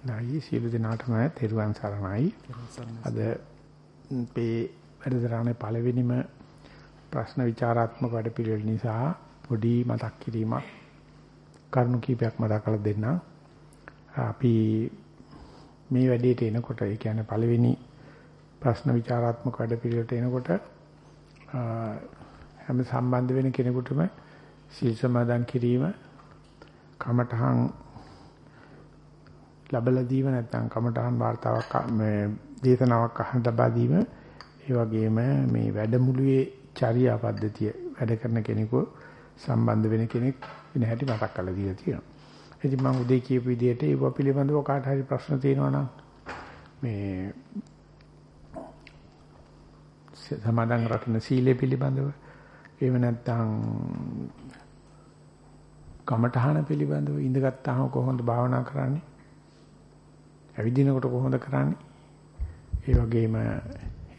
නයි සියලු දෙනාටම තෙරුවන් සරණයි. අද මේ වැඩසටහනේ පළවෙනිම ප්‍රශ්න විචාරාත්මක වැඩපිළිවෙල නිසා පොඩි මතක් කිරීමක් කරුණු කීපයක් මතක් කරලා දෙන්න. අපි මේ වැඩේට එනකොට ඒ කියන්නේ පළවෙනි ප්‍රශ්න විචාරාත්මක වැඩපිළිවෙලට එනකොට හැම සම්බන්ධ වෙන කෙනෙකුටම සීල් සමාදන් කිරීම කමඨහං ලැබලා දීම නැත්නම් කමඨහන් වார்த்தාවක් මේ දේශනාවක් අහන්න ලබා දීම ඒ වගේම මේ වැඩමුළුවේ චර්යා පද්ධතිය වැඩ කරන කෙනෙකු සම්බන්ධ වෙන කෙනෙක් වෙන හැටි මතක් කරලා දීලා තියෙනවා. ඉතින් මම උදේ කියපු විදිහට ඒව පිළිබඳව කාට හරි ප්‍රශ්න තියෙනවා නම් මේ සමාදන් රකින්න සීලය පිළිබඳව එහෙම නැත්නම් කමඨහන පිළිබඳව ඉඳගත්තාම කොහොමද භාවනා කරන්නේ ඇවිදිනකොට කොහොමද කරන්නේ? ඒ වගේම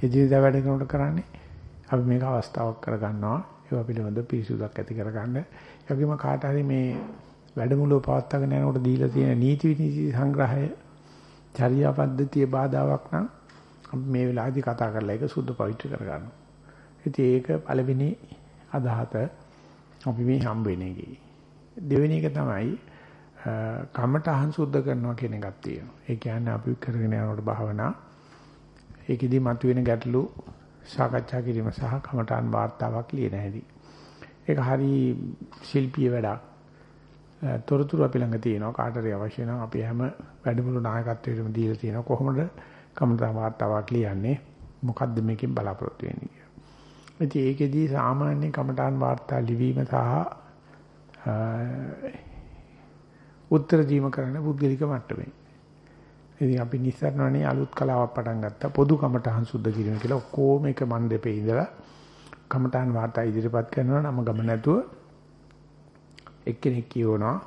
එදිනදා වැඩ කරනකොට කරන්නේ අපි මේක අවස්ථාවක් කරගන්නවා. ඒවා පිළිබඳව පිරිසුදුක් ඇති කරගන්න. ඒ වගේම කාට හරි මේ වැඩමුළුව පවත්වාගෙන යනකොට දීලා තියෙන නීති විනීති සංග්‍රහය චර්යා පද්ධතිය බාධාවක් නම් අපි මේ වෙලාවේදී කතා කරලා ඒක සුද්ධ පවිත්‍ර කරගන්නවා. ඉතින් ඒක පළවෙනි අදහත අපි මේ හම්බ වෙන එකේ. දෙවෙනි එක තමයි කමඨහං සුද්ධ කරනවා කියන එකක් තියෙනවා. ඒ කියන්නේ අපි කරගෙන යනකොට භාවනා ඒකෙදි මතුවෙන ගැටලු සාකච්ඡා කිරීම සහ කමඨාන් වාර්තාවක් ලියන හැටි. ඒක හරි ශිල්පීය වැඩක්. තොරතුරු අපි ළඟ තියෙනවා කාටරි අවශ්‍ය නම් අපි හැම වැඩමුළු නායකත්වයකටම දීලා තියෙනවා කොහොමද කමඨාන් වාර්තාවක් ලියන්නේ මොකද්ද මේකෙන් බලාපොරොත්තු වෙන්නේ කියලා. ඉතින් ඒකෙදි සාමාන්‍ය කමඨාන් වාර්තා ලිවීම සහ උත්තර දීම කරන්න පුද්ගලික මට්ටමේ. ඉතින් අපි නිස්සාරණනේ අලුත් කලාවක් පටන් ගත්තා පොදු කමටහන් සුද්ධ කිරීම කියලා ඔක්කොම එක මන් දෙපේ ඉඳලා කමටහන් වාර්තා ඉදිරිපත් කරනවා නම ගම නැතුව එක්කෙනෙක් කියවනවා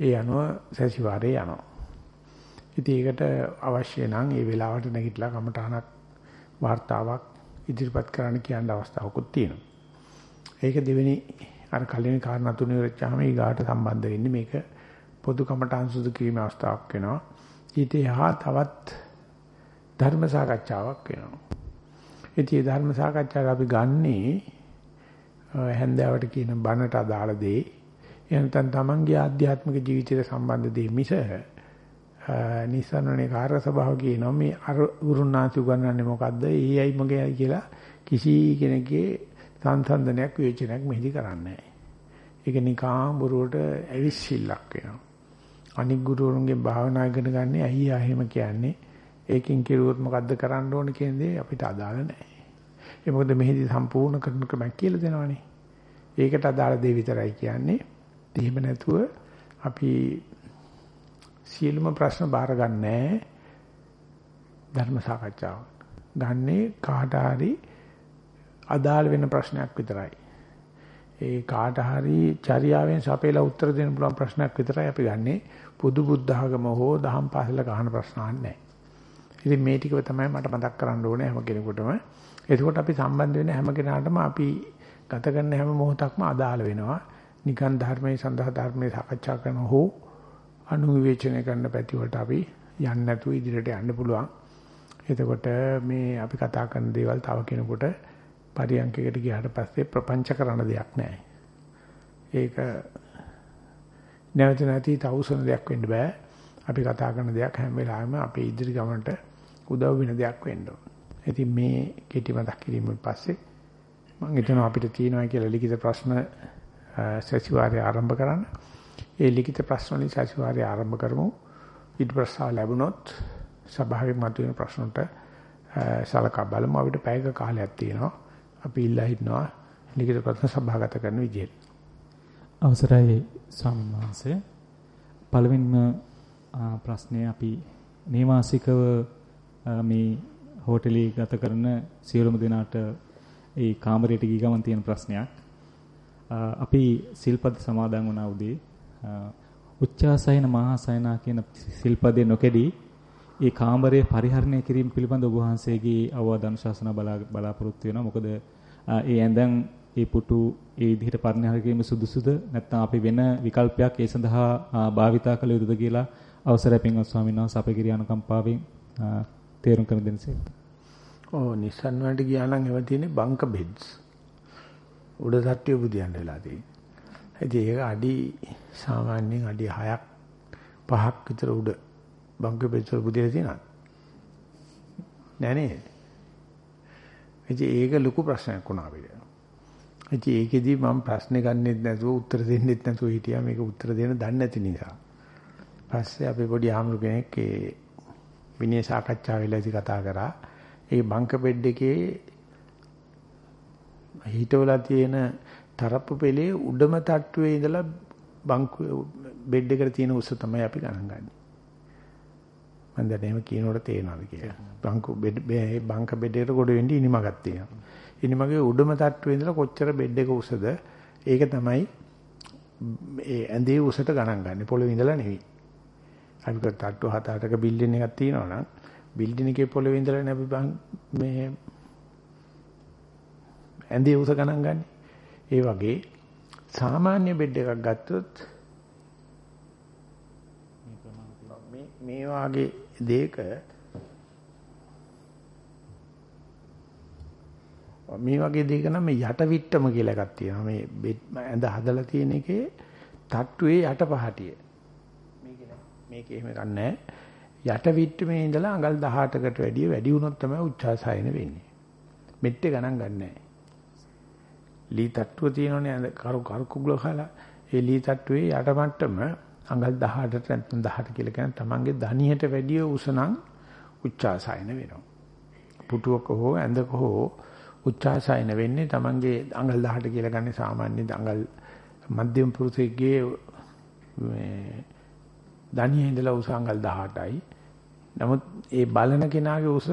ඒ අනුව සැසිවාරේ යනවා. ඉතින් ඒකට අවශ්‍ය නම් ඒ වෙලාවට නැගිටලා කමටහනක් වාර්තාවක් ඉදිරිපත් කරන්න කියන අවස්ථාවකුත් තියෙනවා. ඒක දෙවෙනි අර කලින් කාරණා තුනේ වෙච්චාම ඊගාට සම්බන්ධ වෙන්නේ මේක පොදු කමටහන් සුදු කිරීම අවස්ථාවක් වෙනවා. ඊට එහා තවත් ධර්ම සාකච්ඡාවක් වෙනවා. ඉතින් ධර්ම සාකච්ඡාව අපි ගන්නේ හැන්දාවට කියන බණට අදාළ දේ එනතන් තමන්ගේ ආධ්‍යාත්මික ජීවිතයට සම්බන්ධ දේ මිස නිසනනේ කාර්ය සභාව කියනවා මේ අර ගුරුනාථ උගන්වන්නේ මොකද්ද? ඊයයි මගේයි කියලා කිසි කෙනෙක්ගේ සංසන්දනයක් විචනයක් මෙහිදී කරන්නේ නැහැ. ඒක නිකම් බොරුවට ඇවිස්සිල්ලක් වෙනවා. අනික් ගුරුවරුන්ගේ භාවනා ඉගෙන ගන්න ඇයි ආහෙම කියන්නේ ඒකෙන් කිරුවොත් මොකද්ද කරන්න ඕන කියන දේ අපිට අදාළ නැහැ. ඒ මොකද මෙහිදී සම්පූර්ණ කරන ක්‍රමයක් කියලා දෙනවනේ. ඒකට අදාළ දේ විතරයි කියන්නේ. එහෙම නැතුව අපි සියලුම ප්‍රශ්න බාර ගන්නෑ ධර්ම සාකච්ඡාවට. ගන්නේ කාට හරි අදාළ වෙන ප්‍රශ්නයක් විතරයි. ඒ කාට හරි චර්යාවෙන් සපේලා උත්තර දෙන්න පුළුවන් ප්‍රශ්නයක් විතරයි අපි ගන්නෙ. පොදු බුද්ධ ආගම හෝ දහම් පාසල ගහන ප්‍රශ්න නැහැ. ඉතින් මේ ටික තමයි මට මතක් කරන්න ඕනේ හැම කෙනෙකුටම. එතකොට අපි සම්බන්ධ වෙන හැම කෙනාටම අපි ගත කරන හැම මොහොතක්ම අදාළ වෙනවා. නිකන් ධර්මයේ සඳහා ධර්මයේ සාකච්ඡා කරන හෝ අනුවිවේචනය කරන පැති වලට අපි යන්නේ නැතුව ඉදිරියට යන්න පුළුවන්. එතකොට මේ අපි කතා කරන දේවල් තව කෙනෙකුට පරියන්කයකට ගියාට පස්සේ ප්‍රපංච කරන දෙයක් නැහැ. ඒක නැවත නැති තවුසන දෙයක් වෙන්න බෑ. අපි කතා කරන දෙයක් හැම වෙලාවෙම අපේ ඉදිරි ගමනට උදව් වෙන දෙයක් වෙන්න ඕන. ඉතින් මේ කෙටි මතක් කිරීමෙන් පස්සේ මම හිතනවා අපිට තියෙනවා කියලා ලිඛිත ප්‍රශ්න සතිವಾರය ආරම්භ කරන්න. ඒ ලිඛිත ප්‍රශ්න වලින් සතිವಾರය ආරම්භ කරමු. ඊට ප්‍රශ්න ලැබුණොත් සභාවේ මතුවෙන ප්‍රශ්නට සලකා බලමු. අපිට පැයක කාලයක් තියෙනවා. අපි ඉල්ලා හිටනවා ලිඛිත ප්‍රශ්න සභාගත කරන විදිහට. අවසරයි ස්වාමීන් වහන්සේ. පළවෙනිම ප්‍රශ්නේ අපි නේවාසිකව මේ හෝටලේ ගත කරන සියලුම දෙනාට ඒ කාමරයට ගිය ගමන් තියෙන ප්‍රශ්නයක්. අපි සිල්පද සමාදන් වුණා උදේ. උච්චාසයන මහාසයනා කියන සිල්පදේ නොකෙඩී ඒ කාමරයේ පරිහරණය කිරීම පිළිබඳ ඔබ වහන්සේගේ අවවාද අනුශාසන බලාපොරොත්තු වෙනවා. මොකද ඒ ඇඳන් ඒ පුටු ඒ විදිහට පරිහරණය කිරීම සුදුසුද නැත්නම් අපි වෙන විකල්පයක් ඒ සඳහා භාවිතා කළ යුතුද කියලා අවසරයි පින්වත් ස්වාමීන් වහන්සේ අපේ ගිරිය අනුකම්පාවෙන් තේරුම් කර දෙන්නසේ. ඔව් Nissan වලට ගියා නම් ඒවා තියෙන්නේ බංක බෙඩ්ස්. උඩ තට්ටිය බුදියන්න වෙලා තියෙන්නේ. ඉතින් ඒක අඩි සාමාන්‍යයෙන් අඩි 6ක් 5ක් විතර උඩ බංක බෙඩ්ස් වල බුදියලා තියෙනවා. නෑ නේද? ඉතින් ඒක ලොකු ප්‍රශ්නයක් වුණා අපිට. ඉතින් ඒකෙදි මම ප්‍රශ්නේ ගන්නෙත් නැතුව උත්තර දෙන්නෙත් නැතුව හිටියා මේක උත්තර දෙන්න දන්නේ නැති නිසා. පස්සේ අපි පොඩි ආම්රු කෙනෙක් ඒ විනය සාකච්ඡාවෙලදී කතා කරා. ඒ බංක බෙඩ් එකේ හිටවලා තියෙන තරප්පු පෙළේ උඩම තට්ටුවේ ඉඳලා බංකු බෙඩ් එකට තියෙන උස තමයි අපි ගණන් ගන්නේ. මම දැන් එහෙම කියනකොට තේරෙනවද කියලා. බංකු බෙඩ් බංක බෙඩ් එකට ගොඩ වෙන්න ඉනිමගක් තියෙනවා. ඉනිමගේ උඩම තට්ටුවේ ඉඳලා කොච්චර බෙඩ් එක උසද ඒක තමයි ඒ ඇඳේ උසට ගණන් ගන්න. පොළවේ ඉඳලා නෙවෙයි. අපි තට්ටු හත අටක බිල්ඩින් එකක් තියෙනවා නම් බිල්ඩින් එකේ පොළවේ ඉඳලා නේ අපි මේ ඇඳේ උස ගණන් ගන්න. ඒ වගේ සාමාන්‍ය බෙඩ් එකක් ගත්තොත් මේ මේ වාගේ දෙයක මේ වගේ දෙයක නම් මේ යට විට්ටම කියලා එකක් තියෙනවා. මේ ඇඳ හදලා තියෙන එකේ තට්ටුවේ යට පහටිය. මේක එහෙම ගන්නෑ. යට විට්ටමේ ඉඳලා අඟල් 18කට වැඩිය වැඩි වුණොත් තමයි උච්චාසයන වෙන්නේ. මෙට්ටේ ගණන් ගන්නෑ. ලී තට්ටුව තියෙනවනේ කරු කරු කුගල කාලා ඒ ලී තට්ටුවේ යට මට්ටම අඟල් 18ට නැත්නම් 18 කියලා කියන තමන්ගේ ධනියට වැඩිය උසනම් උච්චාසයන වෙනවා. පුටුවක හෝ ඇඳක හෝ උච්චාසයන වෙන්නේ තමන්ගේ අඟල් 18 කියලා ගන්නේ සාමාන්‍ය අඟල් මධ්‍යම පුරුෂයෙක්ගේ මේ ධනියේ ඉඳලා උස අඟල් 18යි. නමුත් ඒ බලන කෙනාගේ උස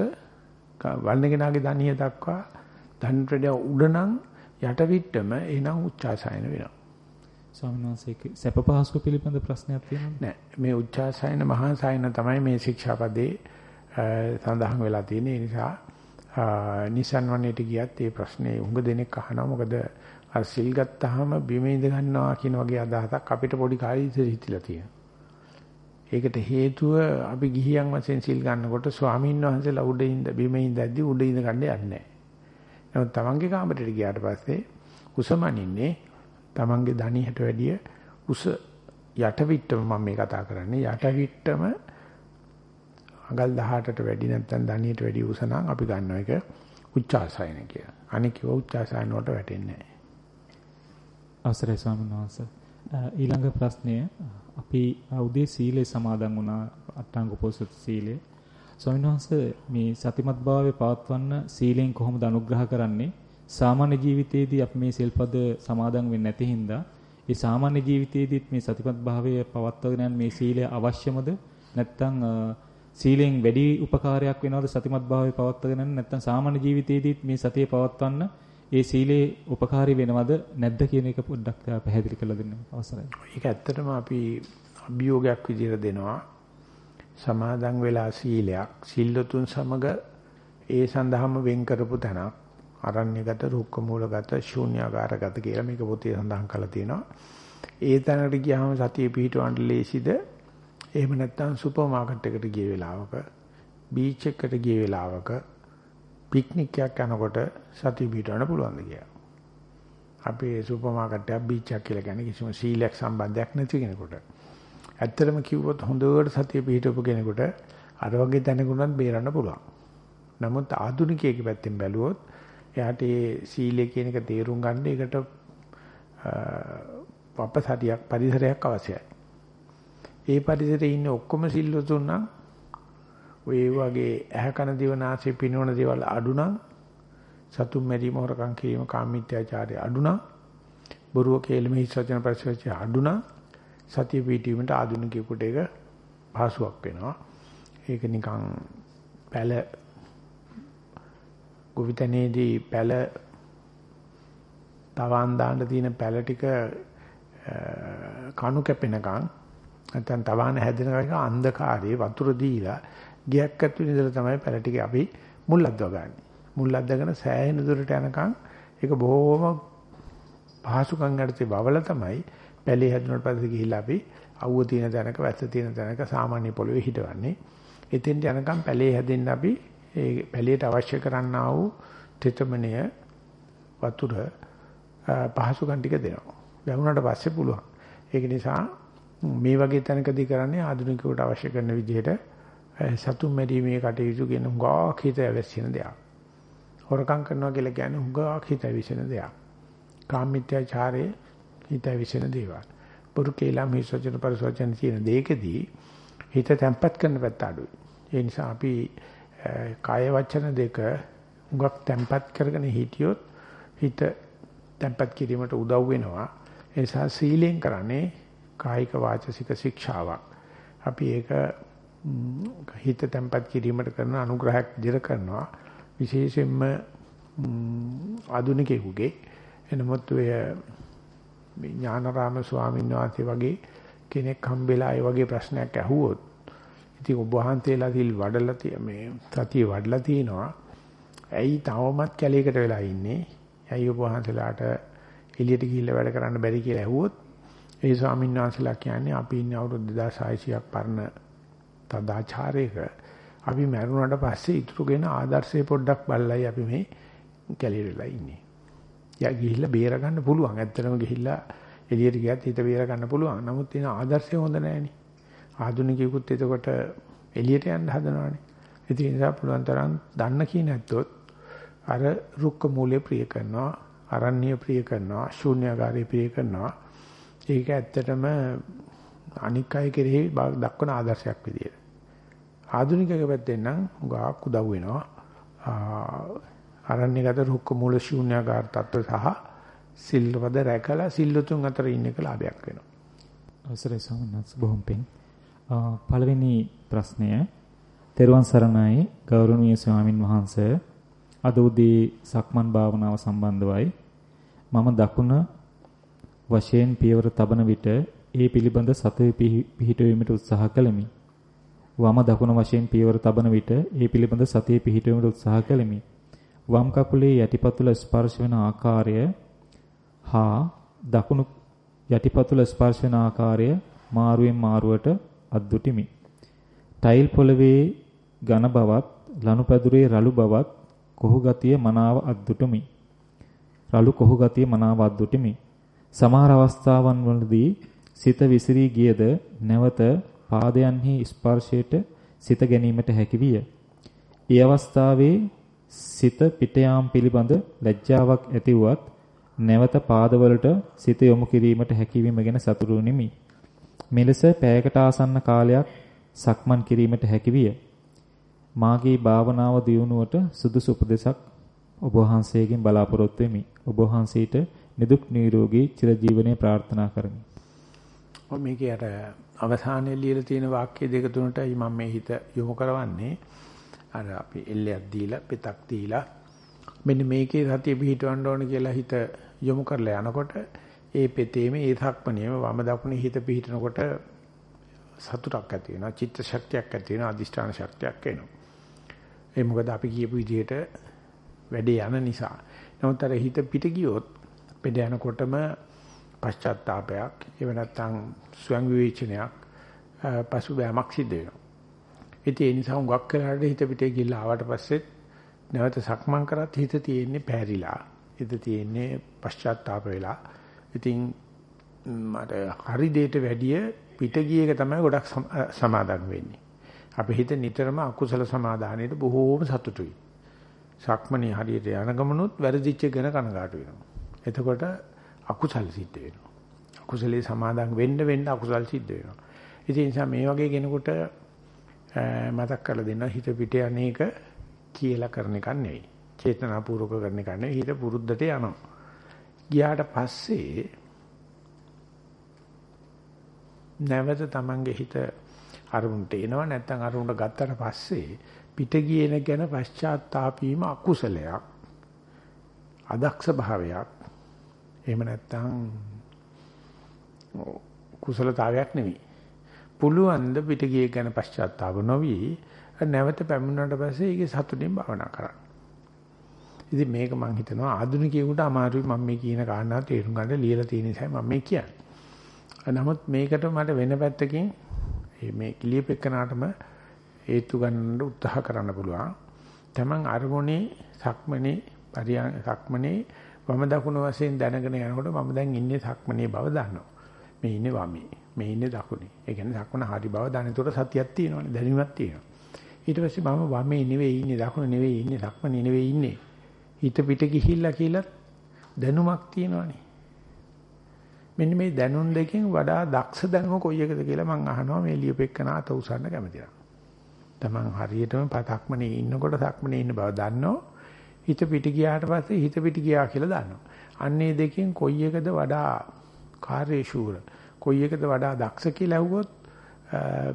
බලන කෙනාගේ ධනිය දක්වා ධනට උඩ නම් යට විට්ටම එනම් උච්චාසයන වෙනවා. ස්වාමීන් වහන්සේ සැප පහසුක පිළිබඳ ප්‍රශ්නයක් තියෙනවද? නෑ. මේ උච්චාසයන මහා සයන තමයි මේ ශික්ෂාපදේ සඳහන් වෙලා තියෙන්නේ. ඒ නිසා නිසන් වන්නේට ගියත් මේ ප්‍රශ්නේ උඟ දෙනෙක් අහනවා. මොකද අර සිල් ගත්තාම බිම ඉඳ ගන්නවා කියන වගේ අදහසක් අපිට පොඩි කාලේ ඉඳලා හිතිලා තියෙනවා. ඒකට හේතුව අපි ගිහියන් වශයෙන් සිල් ගන්නකොට ස්වාමීන් වහන්සේලා උඩ ඉඳ බිම ඉඳද්දි උඩ ඉඳ ගන්න යන්නේ නැහැ. නමුත් තමන්ගේ කාමරයට ගියාට පස්සේ උසමනින්නේ තමන්ගේ ධනියට වැඩිය උස යට විට්ටම මම මේ කතා කරන්නේ යට විට්ටම අඟල් 18ට වැඩි නැත්නම් ධනියට වැඩි උස නම් අපි ගන්නවා ඒක උච්චාසයන කියලා. අනික උච්චාසයන වලට වැටෙන්නේ නැහැ. අවසරයි ස්වාමීන් වහන්සේ. ඊළඟ ප්‍රශ්නය අපි උදේ සීලය සමාදන් වුණා අට්ටාංග උපෝසත සීලය. ස්වාමීන් වහන්සේ මේ සතිමත් භාවයේ පවත්වන්න සීලෙන් කොහොමද අනුග්‍රහ කරන්නේ? සාමාන්‍ය ජීවිතයේදී අපි මේ සිල්පද සමාදන් වෙන්නේ නැති හින්දා ඒ සාමාන්‍ය ජීවිතයේදීත් මේ සතිපත් භාවය පවත්වාගෙන යන මේ සීලය අවශ්‍යමද? නැත්නම් සීලෙන් වැඩි උපකාරයක් වෙනවද සතිමත් භාවය පවත්වාගෙන යන්න නැත්නම් සාමාන්‍ය ජීවිතයේදීත් මේ සතිය පවත්වන්න ඒ සීලේ උපකාරී වෙනවද නැද්ද කියන එක පොඩ්ඩක් පැහැදිලි කරලා දෙන්න අවසරයි. ඒක ඇත්තටම අපි අභියෝගයක් විදිහට දෙනවා. සමාදන් වෙලා සීලයක් සිල්ලතුන් සමග ඒ සඳහාම වෙන් කරපු තැනක් අරණ්‍යගත රුක්ක මූලගත ශූන්‍යාකාරගත කියලා මේක පොතේ සඳහන් කරලා තියෙනවා. ඒ තැනකට ගියාම සතිය පිහිටවන්න ලේසිද? එහෙම නැත්නම් සුපර් මාකට් එකට ගිය වෙලාවක බීච් එකට ගිය වෙලාවක පික්නික් එකක් යනකොට සතිය පිටවන්න පුළුවන්ද කියලා. අපේ සුපර් මාකට් එකක් බීච් එකක් කියලා කියන්නේ කිසිම සීලයක් සම්බන්ධයක් නැති කෙනෙකුට. ඇත්තටම කිව්වොත් හොඳට සතිය පිටවපු කෙනෙකුට අර වගේ දැනගුණත් බේරන්න පුළුවන්. නමුත් ආධුනිකයෙක් පැත්තෙන් බැලුවොත් එයාට මේ සීලය කියන එක තේරුම් ගන්න එකට වපසතියක් පරිසරයක් අවශ්‍යයි. ඒ පරිසරයේ ඉන්න ඔක්කොම සිල්වතුන් නම් ඔය වගේ ඇහැ කන දිව නාසය පිනවන දේවල් අඩු නම් සතුම් මැරීම හොරකම් කිරීම කාමීත්‍යාචාරය අඩු නම් බොරුව කේලම හිස් වචන ප්‍රසවච අඩු නම් සතිය පිටීමට ආධුනිකයෙකුට ඒක පහසුවක් වෙනවා. ඒක නිකන් පැල ගොවිතැනේදී පැල තවන් දාන්න තියෙන පැල ටික කණු කැපෙනකන් නැත්නම් තවාන හැදෙනකන් අන්ධකාරයේ වතුර දීලා ගියක් ඇතුළේ ඉඳලා තමයි පැල ටික අපි මුල් අද්දව ගන්න. මුල් අද්දගෙන සෑහෙන දුරට යනකම් ඒක බොහොම පහසුකම් යටතේ බවල තමයි පැලේ හැදුනට පස්සේ ගිහිල්ලා අපි අවුව තියෙන තැනක වැස්ස තියෙන තැනක සාමාන්‍ය පොළවේ හිටවන්නේ. එතෙන්ට යනකම් පැලේ හැදෙන්න අපි ඒ පැලේට අවශ්‍ය කරන්නා වූ තෙතමනය වතුර පහසුකම් ටික දෙනවා. වැහුණාට පස්සේ පුළුවන්. ඒක නිසා මේ වගේ තැනකදී කරන්නේ ආධුනිකයට අවශ්‍ය කරන විදිහට සතුන් මැරීමේ කටයුතු කියන හුඟක් හිත ඇවිස්සෙන දෙයක්. හොරකම් කරනවා කියලා කියන්නේ හුඟක් හිත ඇවිස්සෙන දෙයක්. කාමීත්‍යාචාරයේ හිත ඇවිස්සෙන දේවල්. පුරු කේලා මිසචන පරිසවචන කියන දෙකදී හිත තැම්පත් කරන පැත්ත අඩුයි. ඒ නිසා අපි කාය වචන දෙක හුඟක් තැම්පත් කරගෙන හිටියොත් හිත තැම්පත් කිරීමට උදව් වෙනවා. ඒ නිසා සීලෙන් කරන්නේ කායික වාචසික ශික්ෂාවක්. අපි ඒක හිත තැම්පත් කිරීමට කරන අනුග්‍රහයක් දිර කරනවා. විශේෂයෙන්ම ආධුනිකයෙකුගේ එනමුත් ඔය ඥානරාම ස්වාමීන් වහන්සේ වගේ කෙනෙක් හම්බෙලා ඒ වගේ ප්‍රශ්නයක් ඇහුවොත් ඉතින් ඔබ වහන්සේලා සිල් වඩලා මේ සතිය වඩලා තිනවා. ඇයි තවමත් කැලේකට වෙලා ඉන්නේ? ඇයි ඔබ වහන්සේලාට එළියට ගිහිල්ලා වැඩ කරන්න බැරි කියලා ඇහුවොත් ඒ ස්වාමීන් වහන්සේලා කියන්නේ අපි ඉන්නේ අවුරුදු 2600ක් පරණ තදාචාරයක අපි මරුණාට පස්සේ ඉතුරුගෙන ආදර්ශය පොඩ්ඩක් බලලයි අපි මේ කැලේටලා ඉන්නේ. යා ගිහිල්ලා බේර ගන්න පුළුවන්. ඇත්තටම ගිහිල්ලා එළියට ගියත් හිත බේර ගන්න පුළුවන්. නමුත් එන ආදර්ශය හොඳ නැහෙනි. ආධුනිකයෙකුත් එතකොට එළියට යන්න හදනවානේ. ඒ නිසා පුළුවන් තරම් දන්න කී නැත්තොත් අර රුක්ක මූලයේ ප්‍රිය කරනවා, අරණ්‍ය ප්‍රිය කරනවා, ශූන්‍යagaraේ ප්‍රිය කරනවා. ඒක ඇත්තටම අනික් අය කෙරෙහි දක්වන ආදර්ශයක් විදියට. ආධුනිකයෙක් පැත්තෙන් නම් ගාක් උදව් වෙනවා. අරණ්‍යගත රුක්ක මූල ශූන්‍යagara තත්ත්ව සහ සිල්වද රැකලා සිල්ලුතුන් අතර ඉන්න එක ලාභයක් වෙනවා. අවසරයි සමනස් බොහොම පිං. පළවෙනි ප්‍රශ්නය තෙරුවන් සරණයි ගෞරවනීය ස්වාමින් වහන්සේ අද උදේ සක්මන් භාවනාව සම්බන්ධවයි මම දකුණ වශයෙන් පියවර තබන විට ඒ පිළිබඳ සතුවේ පිහිටවීමට උත්සාහ කළෙමි. වම දකුණ වශයෙන් පියවර තබන විට ඒ පිළිබඳ සතියේ පිහිටවීමට උත්සාහ කළෙමි. වම් කකුලේ යටිපතුල ස්පර්ශ වන ආකාරය හා දකුණු යටිපතුල ස්පර්ශ වන ආකාරය මාරුවෙන් මාරුවට අද්දුටිමි. ටයිල් පොළවේ ඝන බවත් ලනුපැදුරේ රළු බවත් කොහු ගතිය මනාව අද්දුටුමි. රළු කොහු ගතිය මනාව අද්දුටුමි. සමහර අවස්ථාවන් වලදී සිත විසිරී ගියද නැවත පාදයන්හි ස්පර්ශයට සිත ගැනීමට හැකි විය. ඒ අවස්ථාවේ සිත පිට යාම් පිළිබඳ ලැජ්ජාවක් ඇතිවුවත් නැවත පාදවලට සිත යොමු කිරීමට හැකියවීම ගැන සතුටු නිමි. මෙලෙස පැයකට ආසන්න කාලයක් සක්මන් කිරීමට හැකි විය. මාගේ භාවනාව දියුණුවට සුදුසු උපදෙසක් ඔබ වහන්සේගෙන් බලාපොරොත්තු වෙමි. ඔබ වහන්සේට නිදුක් නිරෝගී චිරජීවනයේ ප්‍රාර්ථනා කරමි. ඔය මේකේ අර අවසානයේ ලියලා තියෙන වාක්‍ය දෙක තුනටයි මම මේ හිත යොමු කරවන්නේ. අර අපි එල්ලයක් දීලා පෙතක් දීලා මෙන්න මේකේ සතිය පිහිටවන්න ඕන කියලා හිත යොමු කරලා යනකොට ඒ පෙතේම ඒ සක්මණේම වම දකුණේ හිත පිහිටනකොට සතුටක් ඇති වෙනවා චිත්ත ශක්තියක් ඇති වෙනවා අදිෂ්ඨාන ශක්තියක් එනවා ඒ මොකද අපි කියපු විදිහට වැඩේ යන නිසා. නමුත් අර හිත පිට ගියොත් පෙඩ යනකොටම පශ්චාත්තාවයක් එව නැත්තම් ස්වයං විවේචනයක් පසුබෑමක් සිද්ධ වෙනවා. ඉතින් ඒ නිසා හුඟක් කරලා හිත පිටේ ගිහිල්ලා ආවට පස්සෙත් නැවත සක්මන් කරත් හිත තියෙන්නේ පැහැරිලා. හිත තියෙන්නේ පශ්චාත්තාප වෙලා. ඉතින් මට හරි දෙයට වැඩිය පිට ගිය එක තමයි ගොඩක් සමාදම් වෙන්නේ. අපේ හිත නිතරම අකුසල සමාදානයේට බොහෝම සතුටුයි. සක්මණේ හරියට යන ගමනොත් වැරදිච්ච ගැන කනගාටු වෙනවා. එතකොට අකුසල සිද්ධ වෙනවා. අකුසලේ සමාදන් වෙන්න වෙන්න අකුසල සිද්ධ වෙනවා. ඉතින් නිසා මේ වගේ කෙනෙකුට මතක් කරලා දෙන්න හිත පිට යන්නේක කියලා කරන එකක් නෙවෙයි. චේතනාපූර්වක කරන එකක් නෙවෙයි. හිත පුරුද්දට යනවා. ගියාට පස්සේ නැවත තමන්ගේ හිත අරුණට එනවා නැත්නම් අරුණට ගත්තට පස්සේ පිට ගියේන ගැන පශ්චාත්තාපීම අකුසලයක් අදක්ෂ භාවයක් එහෙම නැත්නම් කුසලතාවයක් නෙවෙයි. පුළුවන් ද පිට ගියේ ගැන පශ්චාත්තාප නොවි නැවත පැමුණාට පස්සේ ඒකේ සතුටින් භාවනා කරන්න. ඉතින් මේක මම හිතනවා ආධුනිකයෙකුට අමාරුයි මම මේ කියන කාරණා තේරුම් ගන්න ලියලා තියෙන නිසා මම මේ කියන්නේ. නමුත් මේකට මට වෙන පැත්තකින් මේ කිලියපෙකනාටම හේතු ගන්න උත්සාහ කරන්න පුළුවන්. තමන් අරමුණේ සක්මනේ පරියන් සක්මනේ වම දකුණු වශයෙන් දැනගෙන යනකොට මම දැන් ඉන්නේ සක්මනේ බව දන්නවා. මේ ඉන්නේ වමේ. මේ ඉන්නේ දකුණේ. ඒ කියන්නේ සක්මන හරි බව දැන. ඒතර සතියක් තියෙනවානේ දැනීමක් තියෙනවා. ඊට පස්සේ මම වමේ නෙවෙයි ඉන්නේ දකුණ නෙවෙයි ඉන්නේ සක්මනේ නෙවෙයි ඉන්නේ. හිත පිට ගිහිල්ලා කියලා දැනුමක් තියෙනවානේ. මෙන්න මේ දැනුම් දෙකෙන් වඩා දක්ෂ දැනුම කොයි එකද කියලා මම අහනවා මේ ලියපෙකන අත උසන්න කැමතිලා. තමන් හරියටම පතක්මනේ ඉන්නකොට සක්මනේ ඉන්න බව දන්නෝ. හිත පිට ගියාට පස්සේ හිත පිට ගියා කියලා දන්නවා. අන්නේ දෙකෙන් කොයි එකද වඩා කාර්යශූර කොයි එකද වඩා දක්ෂ කියලා ඇහුවොත්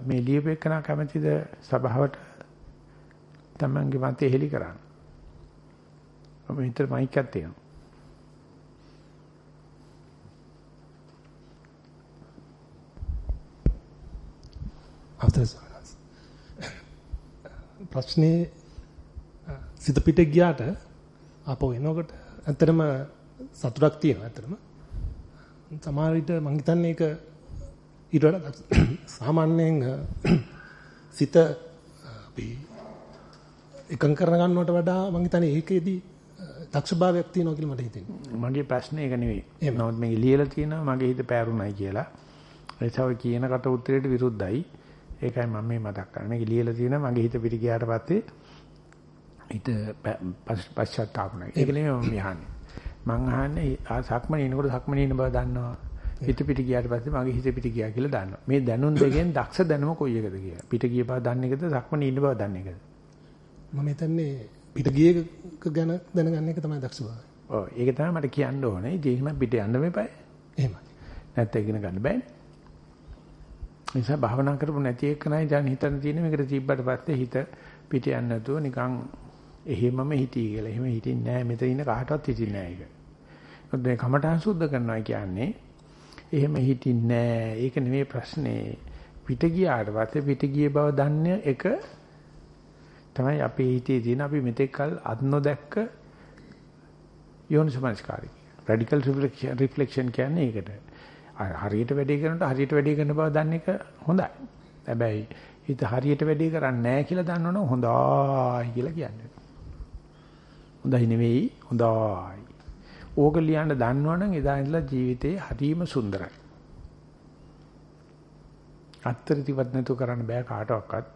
මේ ලියපෙකන කැමතිද සභාවට තමන්ගේ මතය හෙලි කරන්න. මම හිතේ මයික් එකක් තියෙනවා. අවතස් ප්‍රශ්නේ සිත පිට ගියාට ආපහු එනකොට ඇත්තටම සතුටක් තියෙනවා ඇත්තටම සමහර විට මං හිතන්නේ ඒක ඊට වඩා සාමාන්‍යයෙන් සිත අපි එකඟ කර ගන්නවට වඩා මං හිතන්නේ ඒකෙදී දක්ෂභාවයක් තියෙනවා කියලා මට හිතෙනවා. මගේ ප්‍රශ්නේ ඒක නෙවෙයි. නමුත් මේක ලියලා තියෙනවා මගේ හිත පෑරුණයි කියලා. ඒසාව කියන කට උත්තරයට විරුද්ධයි. ඒකයි මම මේ මතක් කරන්නේ. මේක ලියලා තියෙනවා මගේ හිත පිට ගියාට පස්සේ හිත පශ්චාත්තාප නැහැ. ඒක නෙමෙයි මම යහන්නේ. මං අහන්නේ සක්මනේ ඉනකොට සක්මනේ ඉන්න බව දන්නවා. හිත පිට ගියාට පස්සේ මගේ හිත පිට ගියා කියලා දන්නවා. මේ දැනුම් දෙකෙන් දක්ෂ දැනුම කොයි එකද කියලා. පිට ගිය බව දන්න එකද සක්මනේ ඉන්න බව දන්න එකද? මම හිතන්නේ පිට ගියක ගැන දැනගන්න එක තමයි දක්ෂ බව. ඔව් ඒක තමයි මට කියන්න ඕනේ. ඒක නම් පිට යන්න මෙපයි. එහෙමයි. නැත්නම් ඉගෙන ගන්න බෑනේ. නිසා භාවනා කරපො නැති එකනයි දැන් හිතන තියෙන මේකට තිබ්බට පස්සේ හිත පිට යන්නේ නැතුව නිකන් එහෙමම හිටී කියලා. එහෙම හිටින්නේ නැහැ. මෙතන ඉන්න කාටවත් හිටින්නේ නැහැ ඒක. මොකද මේ කමඨාන් සුද්ධ කරනවා කියන්නේ එහෙම හිටින්නේ නැහැ. ඒක නෙමෙයි ප්‍රශ්නේ. පිට ගියාට පස්සේ පිට ගිය බව දන්නේ එක තමයි අපේ හිතේ තියෙන අපි මෙතෙක් කල අත් නොදැක්ක යෝනිසමනස්කාරය. රැඩිකල් රිෆ්ලෙක්ෂන් කියන්නේ ඒකට. හරියට වැඩේ කරනකොට හරියට වැඩේ කරන බව දන්න එක හොඳයි. හැබැයි හිත හරියට වැඩේ කරන්නේ නැහැ කියලා දන්නවනම් හොඳයි කියලා කියන්නේ. හොඳයි නෙවෙයි හොඳයි. ඕක ලියන්න දන්නවනම් එදා ඉඳලා ජීවිතේ හරිම සුන්දරයි. අත්‍තරතිවත් නැතුව කරන්න බෑ කාටවත්.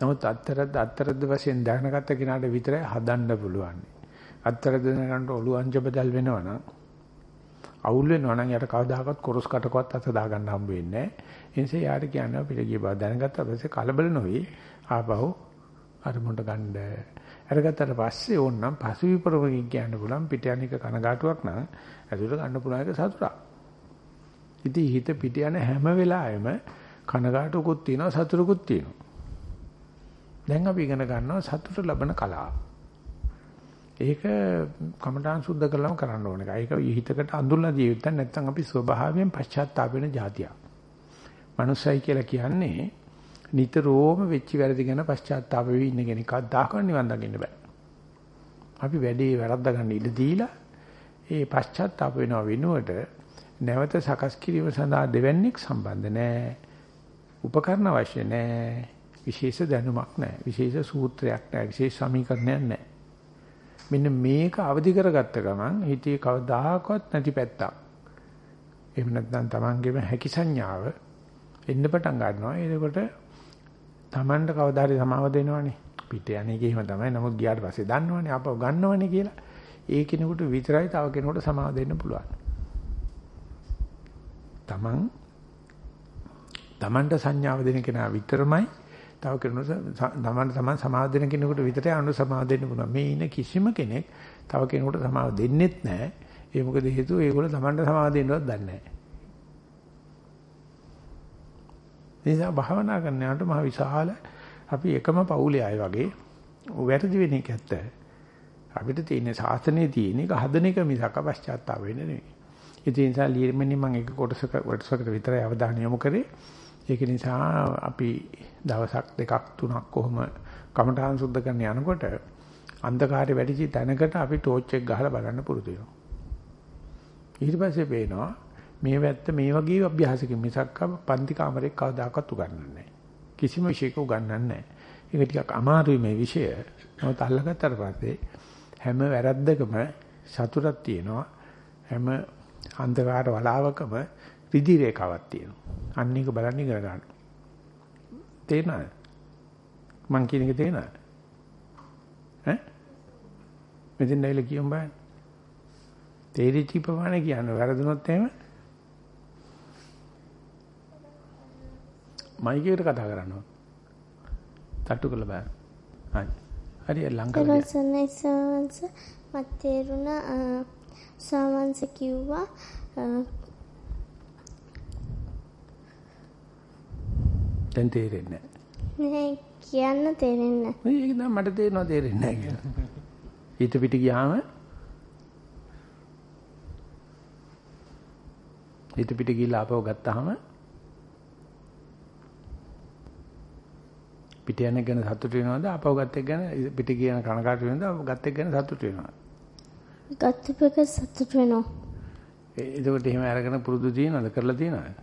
නමුත් අත්තරද්ද අත්තරද්ද වශයෙන් දැනගත්ත කෙනාට විතරයි හදන්න පුළුවන්. අත්තරද්ද දැනගන්න ඔළුව අංජබදල් වෙනවනම් අවුල් වෙනවා නම් යාට කවදාකවත් කොරස් කටකවත් අත දාගන්න හම්බ වෙන්නේ නැහැ. ඒ නිසා යාට කියනවා පිට ගිය බව දැනගත්තා පස්සේ කලබල නොවි ආපහු අරමුණට ගන්න. අරගත්තට පස්සේ ඕනනම් පසු විපරමකින් කියන්න පුළුවන් පිට යන්නේක කනගාටුවක් නම් ඇතුළට ගන්න පුළුවන් එක සතුටක්. ඉතින් හිත පිට යන හැම වෙලාවෙම කනගාටුකුත් තියෙනවා සතුටකුත් තියෙනවා. දැන් අපි ඉගෙන ගන්නවා සතුට ලබන කලාව. ඒක කමඨාන් සුද්ධ කරලම කරන්න ඕන එක. ඒක හිතකට අඳුරලා දිය යුත්තක් නැත්නම් අපි ස්වභාවයෙන් පශ්චාත්තාප වෙන જાතියක්. මනුස්සයි කියලා කියන්නේ නිතරම වෙච්ච වැරදි ගැන පශ්චාත්තාප වෙවි ඉන්න කෙනෙක්. අදාකන් නිවන් දකින්න බෑ. අපි වැඩේ වැරද්ද ගන්න ඉඩ දීලා ඒ පශ්චාත්තාප වෙනව වෙනුවට නැවත සකස් කිරීම සඳහා දෙවන්නේක් සම්බන්ධ නැහැ. උපකරණ අවශ්‍ය නැහැ. විශේෂ දැනුමක් නැහැ. විශේෂ සූත්‍රයක් නැහැ. විශේෂ සමීකරණයක් නැහැ. මෙන්න මේක අවදි කරගත්ත ගමන් හිතේ කවදාකවත් නැති පැත්තක්. එහෙම නැත්නම් Tamangeම හැකි සංඥාව එන්න පටන් ගන්නවා. එතකොට Tamanට කවදා හරි සමාව දෙනවනේ. පිට යන්නේ එහෙම තමයි. නමුත් ගියාට පස්සේ දන්නවනේ අපව ගන්නවනේ කියලා. ඒ කෙනෙකුට විතරයි තව කෙනෙකුට සමාව දෙන්න පුළුවන්. Taman Tamanට සංඥාව දෙන කෙනා විතරමයි තව කෙනෙකුට තමන් තමන් සමාව දෙන කෙනෙකුට විතරයි අනු සමාව දෙන්න පුළුවන්. මේ ඉන්න කිසිම කෙනෙක් තව කෙනෙකුට සමාව දෙන්නෙත් නැහැ. ඒ මොකද හේතුව ඒගොල්ලෝ තමන්ට සමාව දෙන්නවත් දන්නේ නැහැ. නිසා භාවනා කරන යනකොට මහ විශාල අපි එකම පවුලේ අය වගේ වැරදි වෙන එක ඇත්ත. අපිට තියෙන සාසනයේ තියෙන එක හදන එක මිසක පශ්චාත්තාප වෙන්නේ නෙවෙයි. ඒ නිසා ලියමනේ මම එක කොටසක කොටසකට විතරයි අවධානය යොමු කරේ. ඒක නිසා අපි දවසක් දෙකක් තුනක් කොහොම කමඨාන් සුද්ධ කරන්න යනකොට අන්ධකාරය වැඩිචි තැනකට අපි ටෝච් එක ගහලා බලන්න පුරුදු වෙනවා. ඊට පස්සේ පේනවා මේ වැත්ත මේ වගේ අභ්‍යාසකින් මිසක් පන්ති කාමරේ කවදාකවත් උගන්වන්නේ නැහැ. කිසිම විෂයක උගන්වන්නේ නැහැ. ඒක ටිකක් අමාරුයි මේ විෂය. නමුත් අල්ලගත්තට පස්සේ හැම වැරද්දකම සතුටක් තියෙනවා. හැම අන්ධකාර වලාවකම රිදි රේඛාවක් තියෙනවා. අන්න එක බලන්න ඉගෙන ගන්න. තේරෙනවද? මං කියන එක තේරෙනවද? ඈ? මෙතෙන් ඇවිල්ලා කියමු බලන්න. තේරිච්ච ප්‍රමාණය කියන්න වැරදුනොත් එහෙම මයික් එකට කතා කරනවා. තට්ටු කරලා බලන්න. හරි. හරි ලංකාවේ. රසනයි සවන්ස මට තේරුණා සවන්ස කිව්වා දැන් තේරෙන්නේ නැහැ. කියන්න තේරෙන්නේ නැහැ. ඒක නම් මට තේරෙනවා තේරෙන්නේ නැහැ කියලා. ඊට පිට ගියාම ඊට පිට ගිහලා ආපහු ගත්තාම පිට යන ගැන සතුට වෙනවද? ආපහු ගත්ත එක ගැන පිට කියන කනකාට වෙනවද? ගත්ත එක ගැන සතුට වෙනවද? ගත්තපක සතුට වෙනවා. එතකොට එහෙම අරගෙන පුරුදු තියනවද? කරලා තියනවද?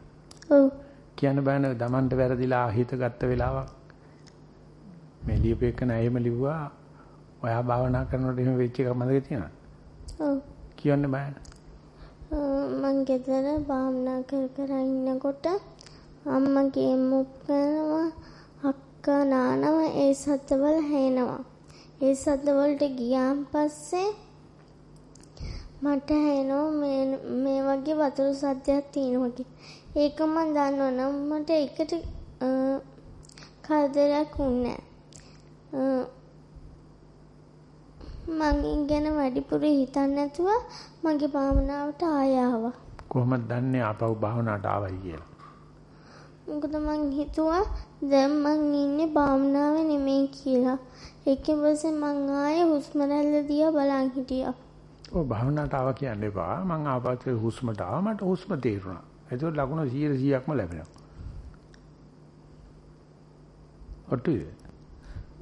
ඔව්. කියන්න බෑනේ Tamanට වැරදිලා හිත ගත්ත වෙලාවක්. මේ ලියපෙක නෑම ලිව්වා. ඔයා භාවනා කරනකොට එහෙම වෙච්ච එක මතක තියෙනවද? ඔව්. කියන්න බෑනේ. මං ගෙදර භාවනා කර කර ඉන්නකොට අම්මගේ මුක් කරනවා අක්කා නානව ඒ සද්දවල හැෙනවා ඒ සද්දවලට ගියාන් පස්සේ මට හැෙනවා මේ මේ වගේ වතුර සද්දයක් තියෙනවා ඒක මම දන්නවනම් මට එකට කරදරයක් වුණේ මං ගැන වැඩිපුර හිතන්නේ නැතුව මගේ භාවනාවට ආය ආවා. කොහොමද දන්නේ ආපහු භාවනාවට ආවයි කියලා? මොකද මං හිතුවා දැන් මං ඉන්නේ භාවනාවේ නෙමෙයි කියලා. ඒකෙන් පස්සේ මං ආයේ හුස්ම රැල්ල දිහා බලන් හිටියා. ඔව් භාවනාවට ආවා කියන්න එපා. මං ආපහු හුස්මට ආවා මට හුස්ම තේරුණා. ඒක ලකුණු 100%ක්ම ලැබෙනවා.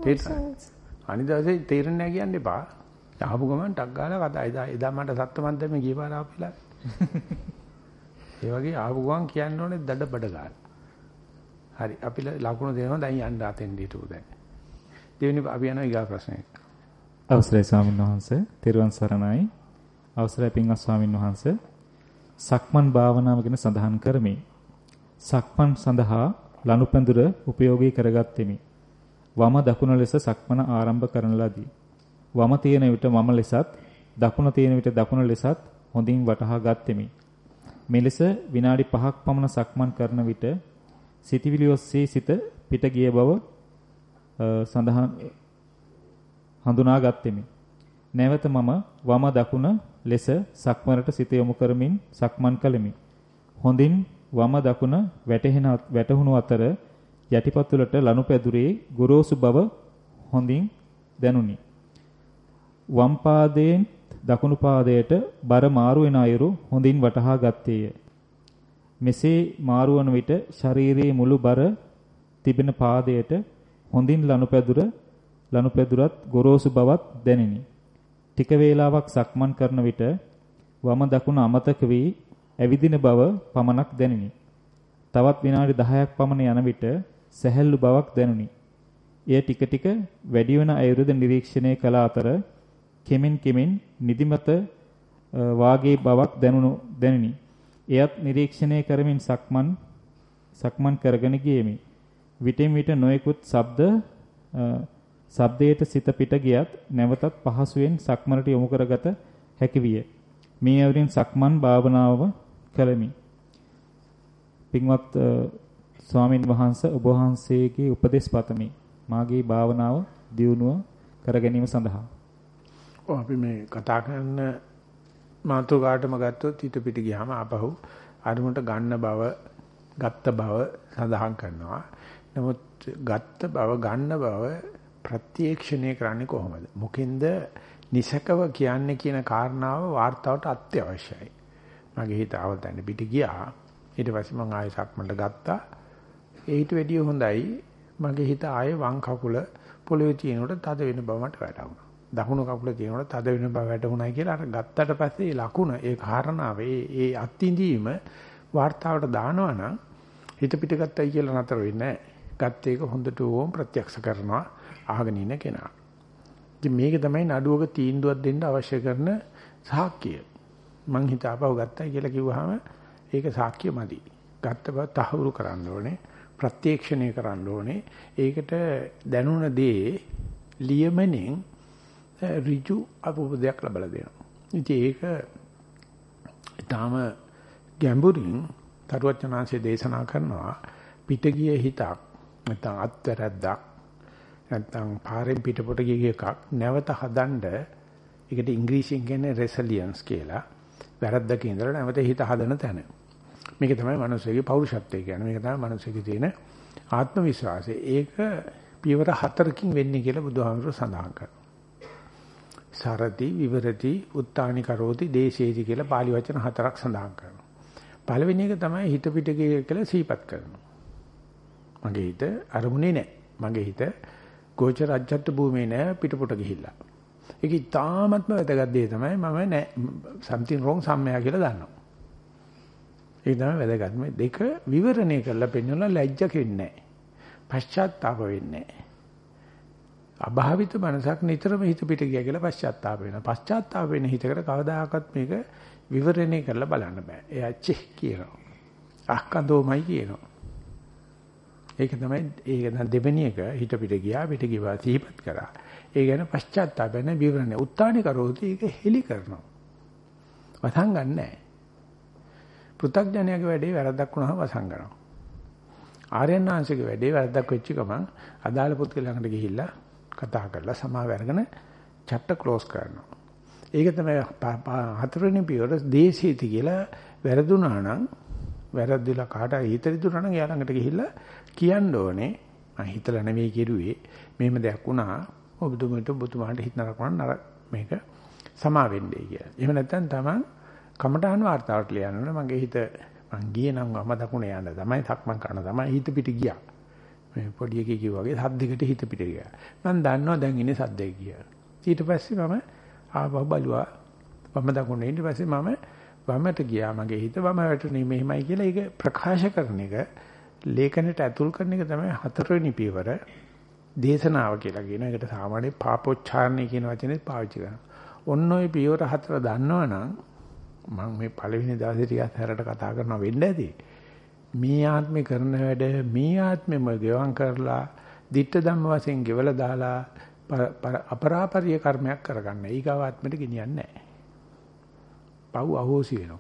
තේරුණා. අනිදාසේ තේරෙන්නේ නැහැ කියන්න එපා. ආපු ගමන් ටක් ගාලා කතා. එදා එදා මට සත්ත්ව මන්දමේ ගිය පාර ආපිලා. ඒ වගේ ආපු ගමන් කියන්න ඕනේ දඩ බඩ ගන්න. හරි අපි ලකුණු දෙනවා දැන් යන්න ආතෙන් දීතු දැන්. දෙවෙනි අපි යනවා ඊගා ප්‍රශ්නෙට. අවසරයි ස්වාමීන් වහන්සේ. තෙරුවන් සරණයි. අවසරයි පින්වත් ස්වාමීන් වහන්සේ. සක්මන් භාවනාව ගැන සඳහන් කරමි. සක්මන් සඳහා ලනුපැඳුර උපයෝගී කරගත්ෙමි. වම දකුණ ලෙස සක්මන ආරම්භ කරන ලදී. වම තියෙන විට වම ලෙසත් දකුණ තියෙන විට දකුණ ලෙසත් හොඳින් වටහා ගත්ෙමි. මෙලෙස විනාඩි 5ක් පමණ සක්මන් කරන විට සිතවිලි ඔස්සේ සිත පිට ගිය බව සඳහන් හඳුනා ගත්ෙමි. නැවත මම වම දකුණ ලෙස සක්මනට සිත යොමු කරමින් සක්මන් කළෙමි. හොඳින් වම දකුණ වැටෙන වැටහුණු අතර යටිපතුලට ලනුපැදුරේ ගොරෝසු බව හොඳින් දැනුනි. වම් පාදයෙන් දකුණු පාදයට බර මාරු වෙන අයුරු හොඳින් වටහා ගත්තේය. මෙසේ මාරු වන විට ශරීරයේ මුළු බර තිබෙන පාදයට හොඳින් ලනුපැදුර ලනුපැදුරත් ගොරෝසු බවත් දැනිනි. ටික වේලාවක් සක්මන් කරන විට වම දකුණ අමතක වී ඇවිදින බව පමණක් දැනිනි. තවත් විනාඩි 10ක් පමණ යන විට සැහැල්ලු බවක් දැනුනි. එය ටික ටික වැඩි වන අයුරුද නිරීක්ෂණය කළ අතර කෙමෙන් කෙමෙන් නිදිමත වාගේ බවක් දැනුණු දැනිනි. එයත් නිරීක්ෂණය කරමින් සක්මන් සක්මන් කරගෙන ගියෙමි. විටෙන් විට නොයෙකුත් ශබ්ද ශබ්දයට සිත පිට ගියත් නැවතත් පහසුවෙන් සක්මනට යොමු කරගත හැකි විය. මේ අවරින් සක්මන් භාවනාව කළමි. පින්වත් ස්වාමින් වහන්සේ ඔබ වහන්සේගේ උපදෙස් පතමි. මාගේ භාවනාව දියුණුව කර ගැනීම සඳහා. ඔව් අපි මේ කතා කරන මාතු ගාටම ගත්තොත් හිත පිට ගියාම ආපහු අරමුණට ගන්න බව ගත්ත බව සඳහන් කරනවා. නමුත් ගත්ත බව ගන්න බව ප්‍රත්‍යක්ෂණය කරන්නේ කොහොමද? මොකෙන්ද නිසකව කියන්නේ කියන කාරණාව වார்த்தාවට අත්‍යවශ්‍යයි. මගේ හිත ආවතන පිට ගියා. ඊට පස්සේ මම ආයෙ සක්මන්ට ගත්තා. ඒට වැඩිය හොඳයි මගේ හිත ආයෙ වම් කකුල පොළවේ තියෙනකොට තද වෙන බව මට වැටහුණා. දකුණු කකුල තියෙනකොට තද වෙන බව වැටුණා කියලා අර ගත්තට පස්සේ ඒ ලකුණ ඒ කාරණාව ඒ ඒ අත්විඳීම වார்த்தාවට දානවා නම් හිත පිට ගත්තයි කියලා නතර වෙන්නේ නැහැ. ගත්ත එක හොඳට ඕම් ප්‍රත්‍යක්ෂ කරනවා අහගෙන ඉන්න කෙනා. ඉතින් මේක තමයි නඩුවක තීන්දුවක් දෙන්න අවශ්‍ය කරන සාක්කිය. මං හිත ආපහු ගත්තයි කියලා කිව්වහම ඒක සාක්කිය මදි. ගත්ත බව තහවුරු කරන්න ඕනේ. ප්‍රත්‍යක්ෂණය කරන්න ඕනේ. ඒකට දැනුණ දේ ලියමනෙන් ඍජු අපෝපදයක් ලබලා දෙනවා. ඉතින් ඒක ඊටාම ගැඹුරින් තරුවචනාංශයේ දේශනා කරනවා. පිටගිය හිතක් නැත්නම් අත්වැරද්දක් නැත්නම් පාරෙන් පිටපොට ගිය එකක් නැවත හදන්න ඒකට ඉංග්‍රීසියෙන් කියන්නේ රෙසිලියන්ස් කියලා. වැරද්දක ඉඳලා නැවත හිත හදන තැන. මේක තමයි මිනිස්සෙගේ පෞරුෂත්වය කියන්නේ. මේක තමයි මිනිස්සෙගේ තියෙන ආත්ම විශ්වාසය ඒක පියවර හතරකින් වෙන්නේ කියලා බුදුහාමුදුරුවෝ සඳහන් කරනවා. සරති විවරති උත්තානි කරෝති දේශේති කියලා pāli වචන හතරක් සඳහන් කරනවා පළවෙනි එක තමයි හිත පිට කියලා සීපත් කරනවා. මගේ හිත අරමුණේ නැහැ. මගේ හිත ගෝචර රජ්‍යත්ව භූමියේ නැහැ පිටපොට ගිහිල්ලා. ඒක ඉතාමත්ම වැදගත් දේ තමයි මම නැහැ something wrong somewhere කියලා දන්නවා. ඒක තමයි වැදගත්. මේ දෙක විවරණය කරලා පෙන්වලා ලැජ්ජ කෙන්නේ නැහැ. පශ්චාත්තාප වෙන්නේ නැහැ. අභාවිත මනසක් නිතරම හිත පිට ගියා කියලා පශ්චාත්තාප වෙනවා. පශ්චාත්තාප වෙන හිතකට කවදාකවත් මේක විවරණය කරලා බලන්න බෑ. එයා චෙක් කියනවා. අහකඳෝමයි කියනවා. ඒක තමයි ඒක දැන් දෙවෙනි එක හිත පිට ගියා පිට ගියා සිහිපත් කරා. ඒ ගැන පශ්චාත්තාප වෙන විවරණය. උත්තානි කරෝති ඒක හෙලි කරනවා. වසන් ගන්නෑ. පෘථග්ජනයාගේ වැඩේ වැරද්දක් වුණාම වසන් කරනවා. ආර්යනාංශගේ වැඩේ වැරද්දක් වෙච්ච ගමන් අදාළ පුත් ළඟට ගිහිල්ලා කතා කරලා සමාව අරගෙන චැප්ටර් ක්ලෝස් කරනවා. ඒක තමයි හතරවෙනි පියවර දේශීති කියලා වැරදුනා නම් වැරදිලා කාට හිතරි දුනා නම් එයා ළඟට ගිහිල්ලා කියන්න ඕනේ. මම හිතලා නෙවෙයි කිරුවේ. මෙහෙම දෙයක් වුණා. ඔබතුමීට ඔබතුමාට හිත නරක වුණා නර මේක සමා වෙන්නේ කියලා. එහෙම නැත්නම් තමන් කමටහන් වார்த்தාවට ලියන්න ඕනේ. මගේ හිත මං ගියේ නම් වම දකුණ යන්න. තමයි සක්මන් කරන්න. තමයි හිත පිට ගියා. මේ පොඩි එකේ කිව්වා වගේ සද්දයකට හිත පිට ගියා. මං දන්නවා දැන් ඉන්නේ සද්දේ ගියා. ඊට පස්සේ මම ආපහු බලුවා වම දකුණේ ඊට පස්සේ මම වමට ගියා මගේ හිත වම වැටුනේ මෙහෙමයි කියලා ඒක ප්‍රකාශ කරන එක ලේඛනයට ඇතුල් කරන එක තමයි හතරවෙනි පියවර දේශනාව කියලා කියන එකට සාමාන්‍ය පාපොච්චාරණය කියන වචනේ පාවිච්චි කරනවා. ඔන්න ඔය පියවර හතර දන්නවනම් මම මේ පළවෙනි දවසේ ටිකක් හැරට කතා කරනවා වෙන්න ඇති. මේ ආත්මේ කරන වැඩ මේ ආත්මෙම ගෙවම් කරලා ditta ධම්ම වශයෙන් ගෙවලා දාලා අපරාපරිය කර්මයක් කරගන්න. ඊගාවාත්මයට ගෙනියන්නේ නැහැ. පව් අහෝසි වෙනවා.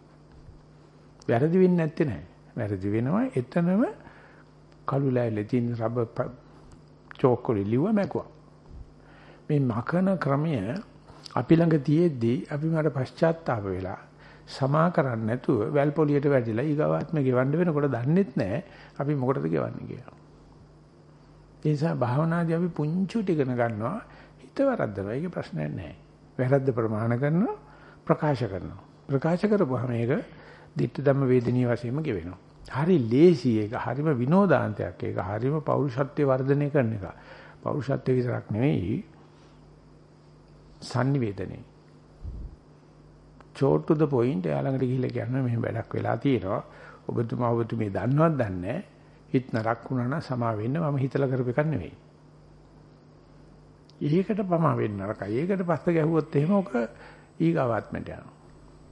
වැරදි වෙන්නේ නැත්තේ නෑ. වැරදි වෙනවා එතනම කළු ලෑල්ලේ තියෙන රබර් චෝක්කෝලි ලිව මැකුවා. මේ මකන ක්‍රමය අපි ළඟ තියෙද්දි අපි මට පශ්චාත්තාප වෙලා සමා කරන්නේ නැතුව වැල් පොලියට වැටිලා ඊගාවාත්මෙ ගෙවන්න වෙනකොට දන්නෙත් නැහැ අපි මොකටද ගෙවන්නේ කියලා. ඒ නිසා භාවනාදී අපි පුංචි ටිකන ගන්නවා හිත වරද්දනවා. ඒක ප්‍රශ්නයක් නැහැ. වැරද්ද ප්‍රමාණ කරනවා ප්‍රකාශ කරනවා. ප්‍රකාශ කරපුවාම මේක ditta ධම්ම වේදිනිය වශයෙන්ම ගෙවෙනවා. හරි ලේසි ඒක. හරිම විනෝදාන්තයක්. ඒක හරිම පෞරුෂත්වයේ වර්ධනය කරන එක. පෞරුෂත්වය විතරක් නෙවෙයි sannivedane. Short to the point එයා ළඟට ගිහිල්ලා කියනවා මෙහෙම වැඩක් වෙලා තියෙනවා. ඔබතුමා ඔබතුමී දන්නවද දන්නේ නැහැ. හිත නරක් වුණා නම් සමා වෙන්න මම හිතලා කරපු එකක් නෙවෙයි. ඒකට පමා වෙන්න නරකයි. ඒකට පස්ස ගැහුවොත් එහෙම ඔක ඊගාවාත්මට යනවා.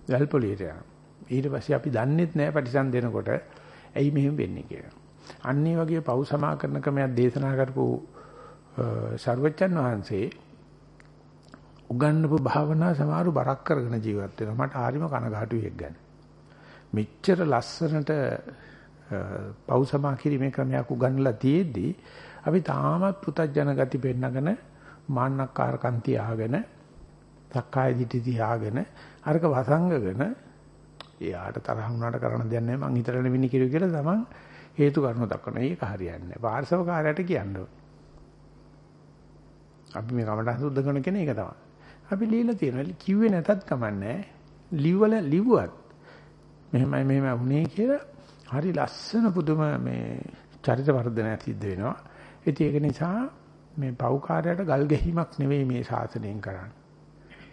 වැල්පොලියට යනවා. ඊට පස්සේ අපි දන්නෙත් නෑ ප්‍රතිසන් දෙනකොට ඇයි මෙහෙම වෙන්නේ කියලා. අන්න ඒ වගේ පව් සමා කරන ක්‍රමයක් දේශනා කරපු සර්වචන් වහන්සේ උගන්වපු භාවනා සමහරු බරක් කරගෙන ජීවත් වෙනවා. මට හරිම කනගාටුයි ඒක ගැන. මෙච්චර ලස්සනට පව් සමා කිරීමේ ක්‍රමයක් උගන්වලා තියෙද්දි අපි තාමත් පුතජන ගති පෙන්නගෙන මාන්නක්කාරකම් තියාගෙන සක්කාය දිටි තියාගෙන අරක වසංගගෙන එයාට තරහ වුණාට කරන්න දෙයක් නැහැ මං හිතලා නෙවෙයි කිරුවේ කියලා තමන් හේතු කාරණා දක්වන. ඒක හරියන්නේ නැහැ. පාර්ශව කාර්යයට කියන්න අපි මේ කමට සුද්ධ කරන කෙනේ ඒක තමයි. අපි লীලා තියෙනවා. කිව්වේ නැතත් කමන්නේ. ලිව්වල ලිව්වත් මෙහෙමයි මෙහෙම වුණේ කියලා හරි ලස්සන පුදුම මේ චරිත වර්ධනයක් සිද්ධ වෙනවා. ඉතින් ඒක නිසා මේ පෞකාරයට ගල් ගැහිමක් නෙවෙයි මේ ශාසනයෙන් කරන්නේ.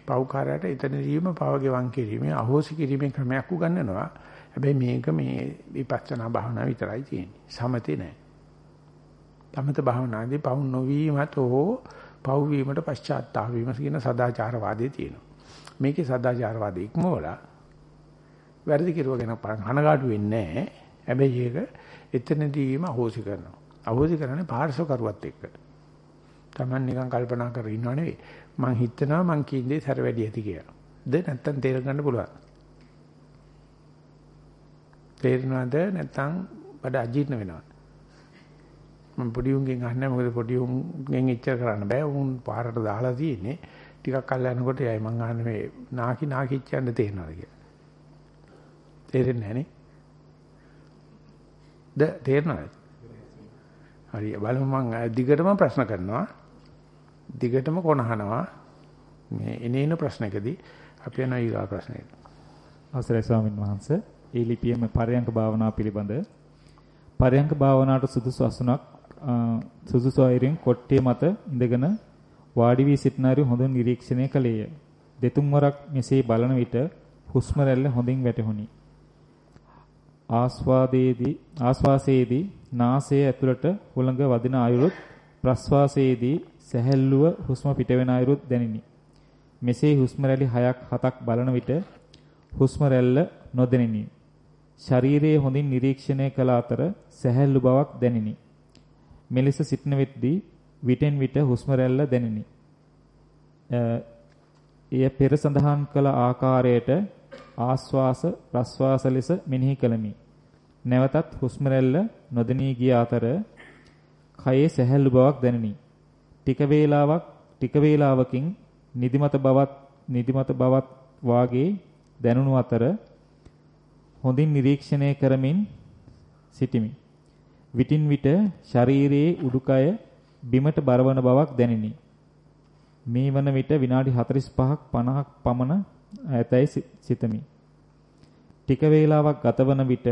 පෞකාරයට එතනදීම පව ගෙවන් කිරීමේ අහෝසි කිරීමේ ක්‍රමයක් උගන්වනවා. හැබැයි මේක මේ විපස්සනා භාවනාව විතරයි තියෙන්නේ. සමතේ නෑ. සමත භාවනාදී පවු නොවීමත් හෝ පවු වීමට පශ්චාත්තාප වීම කියන සදාචාරවාදයේ තියෙනවා. මේකේ සදාචාරවාදී ඉක්මවලා වැරදි කිරුව ගැන කනගාටු වෙන්නේ නැහැ. හැබැයි ඒක එතනදීම අහෝසි කරනවා. අහෝසි කරන්නේ පාර්ශව කරුවත් එක්ක. Taman නිකන් කල්පනා කරගෙන ඉන්නව නෙවෙයි. මං හිතනවා මං කියන්නේ සැර වැඩි ඇති කියලා. ද නැත්තම් තේරුම් ගන්න පුළුවන්. තේරෙනවද නැත්තම් බඩ අජීර්ණ වෙනවද? මම පොඩි උන්ගෙන් අහන්නේ මොකද පොඩි උන්ගෙන් එච්චර කරන්න බෑ. උන් පාරට දාලා තියෙන්නේ. ටිකක් කල් යනකොට යයි මං අහන්නේ මේ නාකි නාකිච්ච යන්න තේරෙනවද කියලා. තේරෙන්නේ නැහැ නේ. ද තේරෙනවද? හරි බලමු මං දිගටම ප්‍රශ්න කරනවා. දිගටම කොනහනවා. මේ එනේන ප්‍රශ්නකදී අපි යන ඊගා ප්‍රශ්නෙට. අවසරයි ස්වාමින් වහන්සේ. ඒ ලිපියෙම පරයන්ක භාවනාව පිළිබඳ පරයන්ක භාවනාවට සුදුසු අසුනක් සුදුසු අයරින් කොට්ටිය මත ඉඳගෙන වාඩි වී සිටනාරිය හොඳින් නිරීක්ෂණය කළේය. දෙතුන් වරක් මෙසේ බලන විට හුස්ම රැල්ල හොඳින් වැටහුණි. ආස්වාදයේදී ආස්වාසයේදී නාසයේ ඇතුළට හුළඟ වදින අයුරුත් ප්‍රස්වාසයේදී සැහැල්ලුව හුස්ම පිටවෙන අයුරුත් දැනිනි. මෙසේ හුස්ම රැලි 6ක් 7ක් බලන විට හුස්ම රැල්ල නොදැනිනි. ශරීරයේ හොඳින් නිරීක්ෂණය කළ අතර සැහැල්ලු බවක් දැනිනි. මෙලෙස සිටන වෙද්දී විටෙන් විට හුස්ම රැල්ල දැනිනි. එය පෙර සඳහන් කළ ආකාරයට ආස්වාස ප්‍රස්වාස ලෙස මෙනෙහි කළමි. නැවතත් හුස්ම රැල්ල නොදෙනී ගිය අතර කයේ සැහැල්ලු බවක් දැනිනි. ටික වේලාවක් ටික වේලාවකින් නිදිමත බවත් නිදිමත බවත් වාගේ දැනුණු අතර හොඳින් නිරීක්ෂණය කරමින් සිටිමි. විටින් විට ශරීරයේ උඩුකය බිමට බරවන බවක් දැනිනි. මේ වන විට විනාඩි 45ක් 50ක් පමණ ඇතැයි සිතමි. ටික වේලාවක් ගතවන විට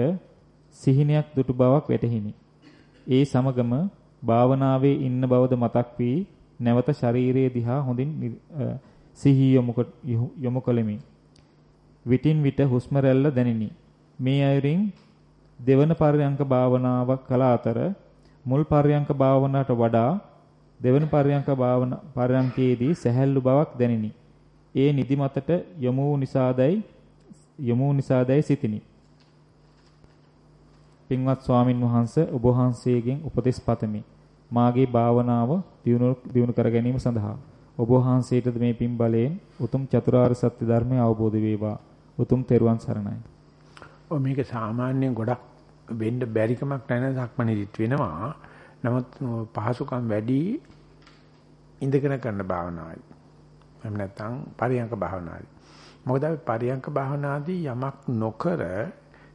සිහිනයක් දුටු බවක් වැටහිනි. ඒ සමගම භාවනාවේ ඉන්න බවද මතක් වී නැවත ශරීරයේ දිහා හොඳින් සිහි යොමු කළෙමි. විටින් විට හුස්ම රැල්ල දැනිනි. මේ අයුරින් දෙවන පර්යංක භාවනාව කළ අතර මුල් පර්යංක භාවනාවට වඩා දෙවන පර්යංක භාවනා පර්යංකයේදී සැහැල්ලු බවක් දැනිනි. ඒ නිදිමතට යොමු නිසාදයි යොමු නිසාදයි සිතිනි. පින්වත් ස්වාමින් වහන්සේ ඔබ වහන්සේගෙන් උපදෙස් පතමි. මාගේ භාවනාව දියුණු දියුණු කර ගැනීම සඳහා ඔබ වහන්සේටද මේ පින් බලයෙන් උතුම් චතුරාර්ය සත්‍ය ධර්මය අවබෝධ වේවා. උතුම් තෙරුවන් සරණයි. ඔය මේක සාමාන්‍යයෙන් ගොඩක් වෙන්න බැරිකමක් නැහැ සක්මණේදිත් වෙනවා. නමුත් පහසුකම් වැඩි ඉඳගෙන කරන භාවනාවයි. එහෙම නැත්නම් පරියංක භාවනාවයි. මොකද අපි පරියංක භාවනාදී යමක් නොකර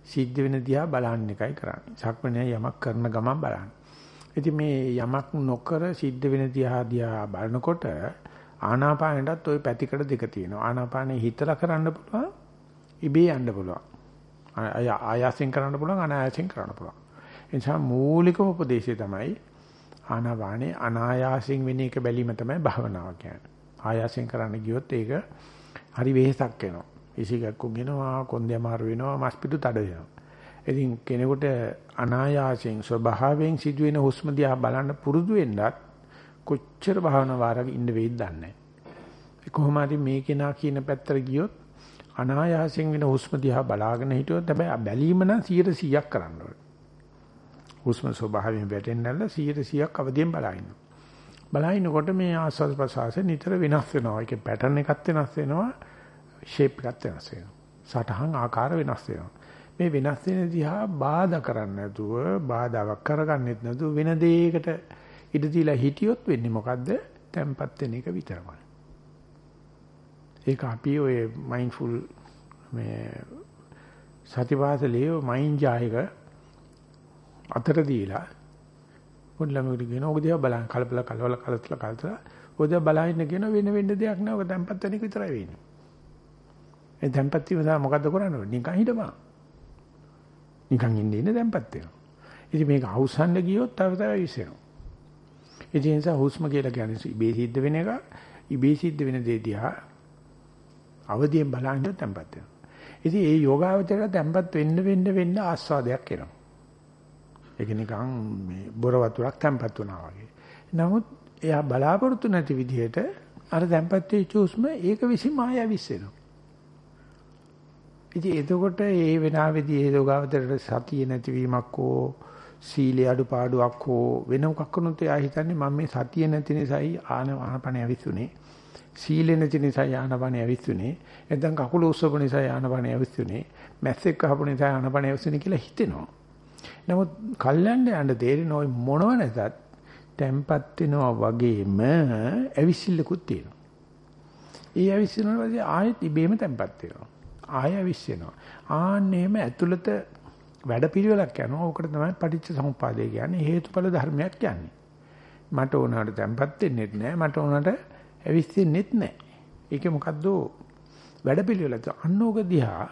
සිද්ධ වෙන දිහා බලන්න එකයි කරන්නේ. සක්මණේ යමක් කරන ගමන් බලන්න. ඉතින් මේ යමක් නොකර සිද්ධ වෙන දිහා දිහා බලනකොට ආනාපානෙටත් ওই පැතිකඩ දෙක තියෙනවා. ආනාපානෙ හිතලා කරන්න පුළුවන්. ඉබේ යන්න පුළුවන්. ආයාසෙන් කරන්න පුළුවන් අනායාසෙන් කරන්න පුළුවන්. ඒ නිසා මූලිකම උපදේශය තමයි ආනාපානේ අනායාසයෙන් වෙන එක බැලීම තමයි භාවනාව කියන්නේ. ආයාසයෙන් කරන්න ගියොත් ඒක හරි වෙහෙසක් වෙනවා. ඉසිකක්කුම් වෙනවා, කොන්දේ අමාරු වෙනවා, මස් පිටු තද වෙනවා. ඉතින් කෙනෙකුට අනායාසයෙන් ස්වභාවයෙන් සිදුවෙන හුස්ම දිහා බලන්න පුරුදු වෙන්නත් කොච්චර භාවනා වාරක ඉන්න වෙයිද දන්නේ නැහැ. කොහොම හරි මේ කෙනා කියන පැත්තට ගියොත් අනායාසයෙන් වෙන හුස්ම දිහා බලාගෙන හිටියොත් හැබැයි බැලීම නම් 100%ක් කරන්න ඕනේ. හුස්ම ස්වභාවයෙන් වැටෙන්නේ නැල්ල 100%ක් අවදියෙන් බලන්න. බලනකොට මේ ආස්වාද ප්‍රසආස නිතර වෙනස් වෙනවා. ඒකේ පැටර්න් එකක් වෙනස් වෙනවා. ෂේප් එකක් වෙනස් වෙනවා. සටහන් ආකාර වෙනස් වෙනවා. මේ වෙනස් වෙන දිහා බාධා කරන්නේ නැතුව බාධාවක් කරගන්නෙත් නැතුව වෙන දෙයකට ඉඩ දීලා හිටියොත් වෙන්නේ මොකද්ද? තැම්පත් වෙන එක විතරමයි. ඒක අපි ඔය මයින්ඩ්ෆුල් මේ සතිපාසලේ මයින්ඩ් ජායක අතර දීලා පොඩි ළමයෙකුට කියන ඕක දිහා බලන්න කලබල කලවල කලතල කලතල ඔය දිහා බලහින්න කියන වෙන වෙන්න දෙයක් නෑ ඔක තැම්පත් වෙන එක විතරයි වෙන්නේ. ඒ තැම්පත් වීම තමයි මොකද්ද කරන්නේ? නිකන් හිටපන්. නිකන් ඉන්නේ ඉන්නේ තැම්පත් වෙනවා. ඉතින් මේක අවසන්ද ගියොත් තව තව විශ්සෙනවා. ඒ නිසා හුස්ම කියලා කියන්නේ ඉබේ සිද්ධ වෙන එක. ඉබේ සිද්ධ වෙන දේ දිහා අවදියෙන් බලන්න තැම්පත් වෙනවා. ඉතින් ඒ යෝගාවචරයට තැම්පත් වෙන්න වෙන්න වෙන්න ආස්වාදයක් එනවා. ඒක නිකන් මේ බොර වතුරක් තැම්පත් වුණා වගේ. නමුත් එයා බලාපොරොත්තු නැති විදිහට අර තැම්පත් වෙච්ච හුස්ම ඒක විසින් මාය විශ්සෙනවා. ඉතින් එතකොට ඒ වෙනාවේදී ඒ යෝගාවචරයට සතිය නැතිවීමක් හෝ සීලේ අඩුපාඩුවක් හෝ වෙන මොකක් කරුණොත් එයා හිතන්නේ මම මේ සතිය නැති නිසායි ආන ආනපන ඇවිස්සුනේ. සීලේ නැති නිසා ආනපන ඇවිස්සුනේ. නැත්නම් කකුල උස්සපු නිසා ආනපන ඇවිස්සුනේ. මැස්සෙක් කහපු නිසා ආනපන ඇවිස්සුනේ කියලා හිතෙනවා. නමුත් කල්යන්න යන්න තේරෙන ওই මොනව නැතත් තැම්පත් වෙනවා වගේම ඇවිසිල්ලකුත් තියෙනවා. ඒ ඇවිස්සෙනවා පස්සේ ආයෙත් ඉබේම තැම්පත් වෙනවා. ආයෙ ඇවිස්සෙනවා. ආන්නේම ඇතුළත වැඩපිළිවෙලක් යනවා. ඕකට තමයි පටිච්ච සමුප්පාදය කියන්නේ හේතුඵල ධර්මයක් කියන්නේ. මට ඕනකට තැම්පත් වෙන්නෙත් නෑ. මට ඕනකට ඇවිස්සෙන්නෙත් නෑ. ඒක මොකද්ද වැඩපිළිවෙලක්. අන්නෝක දිහා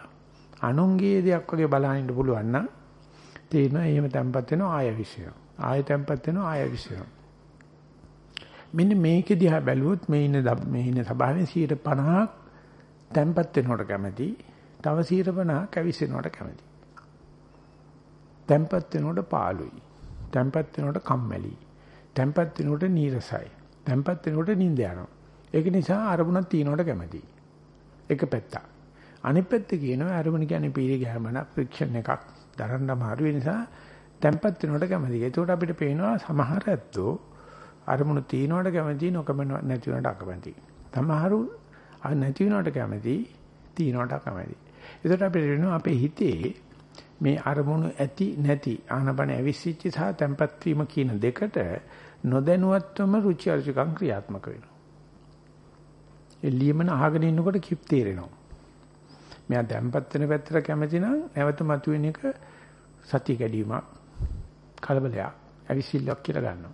අනුන්ගේ දෙයක් වගේ බලහින්න පුළුවන් නම් තේරෙනවා එහෙම තැම්පත් වෙනවා ආය විශ්ය. ආය තැම්පත් වෙනවා ආය විශ්ය. මෙන්න මේක දිහා බැලුවොත් මේ ඉන්න මේ ඉන්න සභාවේ 50ක් තැම්පත් වෙනවට කැමති. තව 50ක් ඇවිස්සෙනවට කැමති. තැම්පත් වෙනකොට පාළුයි. තැම්පත් වෙනකොට කම්මැලි. තැම්පත් වෙනකොට නීරසයි. තැම්පත් වෙනකොට නිින්ද යනවා. ඒක නිසා අරමුණක් තියනකොට කැමතියි. එක පැත්තක්. අනිත් පැත්ත කියනවා අරමුණ කියන්නේ පීරි ගෑමන ෆ්‍රික්ෂන් එකක්. දරන්න අමාරු ඒ නිසා තැම්පත් වෙනකොට කැමතියි. ඒකට අපිට පේනවා සමහර ඇත්තෝ අරමුණු තියනකොට කැමතියි නොකම නැති වෙනකොට අකමැතියි. සමහරු නැති වෙනකොට කැමතියි තියනකොට අකමැතියි. ඒකට අපිට වෙනවා අපේ හිතේ මේ අරමුණු ඇති නැති ආනපන ඇවිස්සිච්ච සහ තැම්පත් වීම කියන දෙකට නොදැනුවත්වම රුචි අරුචිකම් ක්‍රියාත්මක වෙනවා. එළියමන අහගෙන ඉන්නකොට කිප් තේරෙනවා. මෙයා තැම්පත් වෙන පැත්තට කැමති නම් නැවත මතුවෙන එක සතිය කැඩීමක් කලබලයක් ඇවිසිල්ලක් කියලා ගන්නවා.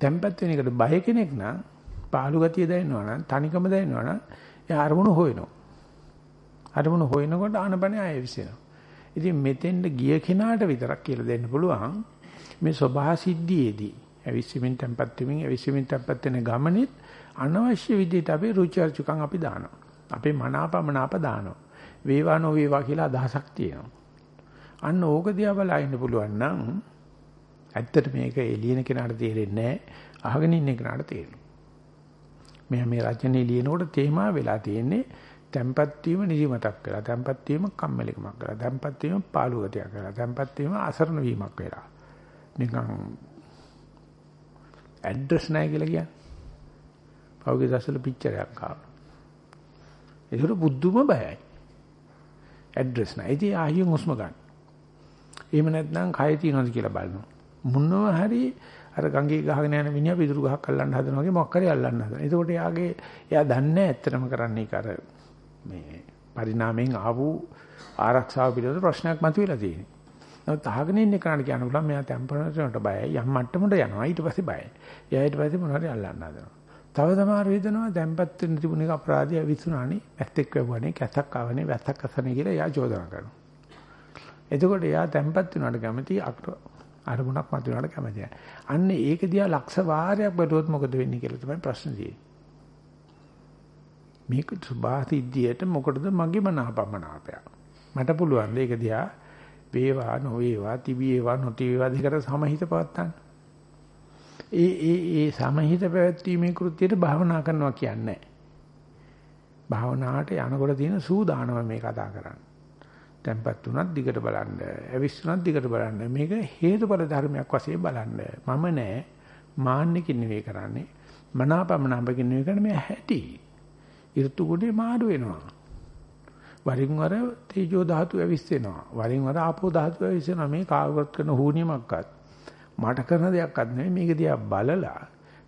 තැම්පත් වෙන එකට බය කෙනෙක් නම් පාළු ගතිය දැනෙනවා නම් තනිකම දැනෙනවා නම් එයා අරමුණු හොයනවා. අරමුණු හොයනකොට ආනපනේ ආයෙ විසෙනවා. ඉතින් මෙතෙන්ට ගිය කෙනාට විතරක් කියලා දෙන්න පුළුවන් මේ සබහා සිද්ධියේදී අවිස්සමින් tempat වෙමින් අවිස්සමින් tempat වෙන ගමනෙත් අනවශ්‍ය විදිහට අපි රුචි අරුචිකම් අපි දානවා. අපේ මනාපමනාප දානවා. වේවා නොවේවා කියලා අදහසක් තියෙනවා. අන්න ඕක දිහා බලන්න පුළුවන් නම් ඇත්තට මේක එළියන කෙනාට තේරෙන්නේ නැහැ. අහගෙන ඉන්න කෙනාට තේරෙනවා. මෙයා මේ රචනයේ ලියනකොට තේමා වෙලා තියෙන්නේ තැම්පත් වීම නිදිමතක් වෙලා තැම්පත් වීම කම්මැලිකමක් වෙලා තැම්පත් වීම පාළු ගතියක් වෙලා තැම්පත් වීම අසරණ වීමක් වෙලා නිකන් ඇඩ්‍රස් නැහැ කියලා කියන්නේ පෞගේ දසල පිච්චරයක් ආවා ඒකට බුද්ධුම බයයි ඇඩ්‍රස් නැහැ ඉතින් ආයෙ මුස්ම ගන්න එහෙම නැත්නම් කය තියනවාද කියලා බලනවා මොනවා හරි අර ගංගේ ගහගෙන යන මිනිහා පිටුරු ගහක් අල්ලන්න හදනවා වගේ මොකක් හරි අල්ලන්න හදනවා. එතකොට එයාගේ එයා දන්නේ ඇත්තටම කරන්නේ කර මේ පරිණාමයෙන් ආපු ආරක්ෂාව පිළිබඳ ප්‍රශ්නයක් මතුවලා තියෙනවා. නමුත් අහගෙන ඉන්න කෙනාට කියන්න පුළුවන් මෙයා ටෙම්පරේචර් බයයි යම් මට්ටමකට යනවා ඊට පස්සේ බයයි. එයා ඊට පස්සේ මොනවද අල්ලන්න හදනවා. තව සමහර වේදනාව දැන්පත් වෙන තිබුණ එක අපරාධය විසුණානේ වැත්තෙක් වැවුවානේ කැතක් ආවනේ වැත්තක් අසනේ කියලා එයා චෝදනා කරනවා. එතකොට එයා දැන්පත් වෙනාට කැමති අරමුණක් මත වෙනාට කැමතියි. අන්න ඒක දිහා ලක්ෂ වාරයක් බැලුවොත් මොකද වෙන්නේ කියලා තමයි ප්‍රශ්නේ තියෙන්නේ. මේක සුභාසිද්ධියට මොකටද මගේ මනාපමනාපය මට පුළුවන් ඒක දිහා වේවා නොවේවා තිබේවා නොතිබේවා දෙකට සමහිත පවත්තන්න ඒ ඒ ඒ සමහිත පැවැත්වීමේ කෘත්‍යයට භාවනා කරනවා කියන්නේ භාවනාවට යනකොට තියෙන සූදානම මේ කතා කරන්නේ. tempat උනත් දිගට බලන්න ඇවිස්සුනත් දිගට බලන්න. මේක හේතුඵල ධර්මයක් වශයෙන් බලන්න. මම නෑ මාන්නෙකින් නෙවෙයි කරන්නේ. මනාපමනාපකින් නෙවෙයි කරන්නේ. මේ හැටි. ඍතු ගුණේ මාරු වෙනවා. වරින් වර තේජෝ ධාතු ඇවිස්සෙනවා. වරින් වර ආපෝ ධාතු ඇවිස්සෙනවා. මේ කාවවත් කරන හුනියමක්වත්. මට කරන දෙයක්වත් නෙමෙයි. මේක දිහා බලලා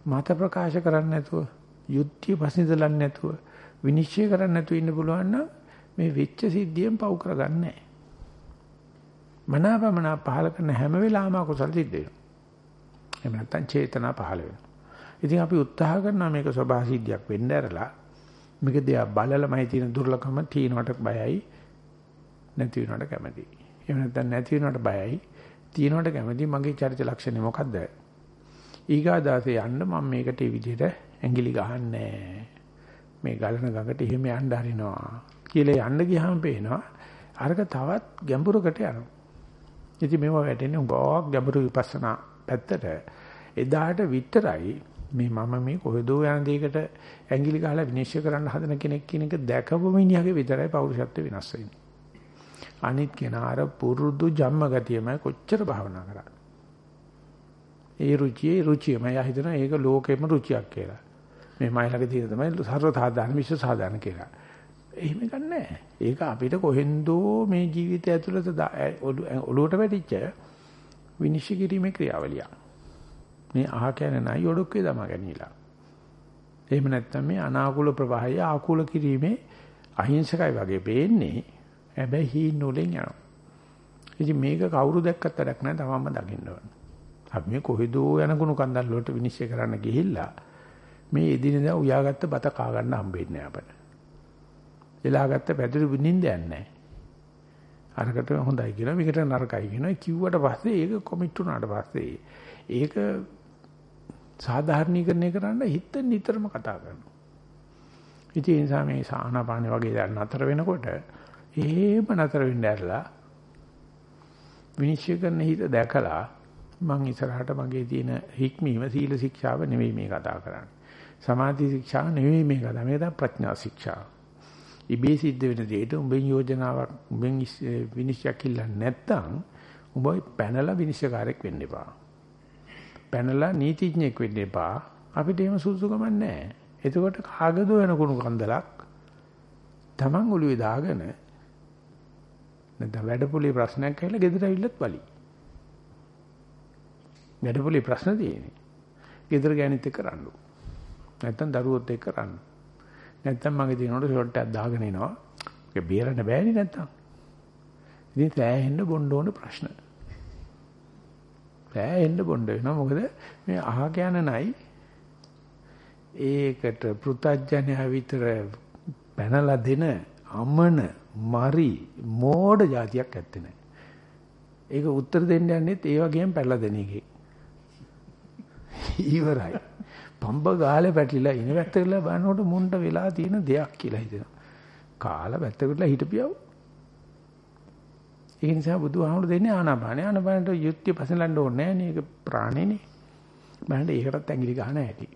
මත ප්‍රකාශ කරන්න නැතුව, යුද්ධිය පසින්දලන්නේ නැතුව, විනිශ්චය කරන්න නැතුව ඉන්න පුළුවන් නම් මේ වෙච්ච සිද්ධියෙන් පව් කරගන්නේ නැහැ. මනාපමනා පහල කරන හැම වෙලාවම අකුසල සිද්ධ වෙනවා. එහෙම නැත්නම් චේතනා පහල වෙනවා. ඉතින් අපි උත්සාහ කරනවා මේක සබහා සිද්ධියක් වෙන්න ඇරලා මේක දිහා බලලමයි තියෙන දුර්ලභම තියනවට බයයි නැති වෙනවට කැමතියි. එහෙම නැත්නම් නැති වෙනවට බයයි තියනවට කැමති මගේ චරිත ලක්ෂණය මොකද්ද? ඊගාදාසේ යන්න මම මේකට ඒ විදිහට ඇඟිලි ගහන්නේ මේ ගලන ගඟට එහෙම යන්න හරිනවා කියලා යන්න ගියාම පේනවා අරක තවත් ගැඹුරකට යනවා. ඉතින් මේව වැටෙන්නේ උගාවක් ගැඹුරු විපස්සනා පැත්තට. එදාට විතරයි මේ මම මේ කොහෙදෝ යන දෙයකට ඇඟිලි ගහලා විනිශ්චය කරන්න හදන කෙනෙක් කියන එක දැකපු මිනිහගේ විතරයි පෞරුෂත්වය වෙනස් වෙන්නේ. අනිත් කෙනාර පුරුදු ජම්ම ගතියමයි කොච්චර භාවනා කරා. ඒ රුචියේ රුචියම යා හිතනවා ඒක ලෝකෙම රුචියක් කියලා. මේ මයිලක තියෙන තමයි සර්ව සාධාරණ විශ්ව සාධාරණ කියලා. එහෙම ගන්නෑ. ඒක අපිට කොහෙන්දෝ මේ ජීවිතය ඇතුළත ඔළුවට වැටිච්ච විනිශ්චය කිරීමේ ක්‍රියාවලිය. මේ අහ කියන්නේ නයි ඔඩොක්කේ දමා ගැනීමලා. එහෙම නැත්නම් මේ අනාකූල ප්‍රවාහය ආකූල කිරීමේ අහිංසකයි වගේ පේන්නේ. හැබැයි හීන නූලෙන් යනවා. ඉතින් මේක කවුරු දැක්කත් වැඩක් නැහැ තමන්ම දකින්න ඕන. අපි මේ කොහෙදෝ යන ගුණ කන්දල් වලට විනිශ්චය කරන්න ගිහිල්ලා මේ එදිනෙදා උයාගත්ත බත කා ගන්න හම්බෙන්නේ නැහැ අපට. එලාගත්ත පැදුරු නිින්දයක් නැහැ. අරකට හොඳයි කියලා මේකට නරකයි කියනවා කිව්වට පස්සේ ඒක කොමිට් වුණාට පස්සේ ඒක සාධාරණීකරණය කරන්න හිත නිතරම කතා කරනවා. ඉතින් ඒ නිසා මේ සාහනපානේ වගේ දැන් නතර වෙනකොට එහෙම නතර වෙන්න ඇරලා විනිශ්චය කරන හිත දැකලා මං ඉස්සරහට මගේ තියෙන හික්මීම සීල ශික්ෂාව නෙවෙයි මේ කතා කරන්නේ. සමාධි ශික්ෂාව නෙවෙයි මේ කතා. මේක තමයි ප්‍රඥා ශික්ෂාව. ඉබේ සිද්ධ වෙන දෙයට උඹෙන් යෝජනාවක් උඹෙන් විනිශ්චයක් ඉල්ලන්නේ නැත්නම් උඹ පැනලා විනිශ්චයකාරයෙක් වෙන්න එපා. පැනලා නීතිඥයෙක් වෙන්න එපා. අපිට එහෙම සුසුකමක් නැහැ. එතකොට කාගද වෙන කුණු කන්දලක් Taman ඔළුවේ දාගෙන නැත්නම් වැඩපොලේ ප්‍රශ්නයක් කියලා ගෙදර ඇවිල්ලත් බලි. වැඩපොලේ ප්‍රශ්න තියෙන්නේ. ගෙදර ගෑනිත් එක්ක රණ්ඩු. නැත්නම් දරුවොත් එක්ක රණ්ඩු. නැත්නම් මගේ දිනවල ෂොට් එකක් දාගෙන එනවා. ඒක බේරන්න බෑනේ නැත්නම්. ඉතින් සෑහෙන්න බොන්න ඕන ප්‍රශ්න. සෑහෙන්න බොන්න වෙනවා. මොකද මේ අහක යන නයි ඒකට පෘතජ්ජනය විතර පැනලා දෙන අමන මරි මෝඩ જાතියක් ඇත්තේ නැහැ. ඒක උත්තර දෙන්න යන්නේත් ඒ වගේම පැනලා දෙන එකේ. ඉවරයි. පම්බ ගාලේ පැටලිලා ඉන පැත්තකලා බලනකොට මුන්ට වෙලා තියෙන දෙයක් කියලා හිතෙනවා. කාලා පැත්තකටලා හිටපියව. ඒ නිසා බුදුහාමුදුරු දෙන්නේ ආනාපානේ. ආනාපානට යුක්තිය පසලන්න ඕනේ නැහැ නේ. ඒක ප්‍රාණේනේ. බලන්න ඒකටත් ඇඟිලි ගන්න ඇති.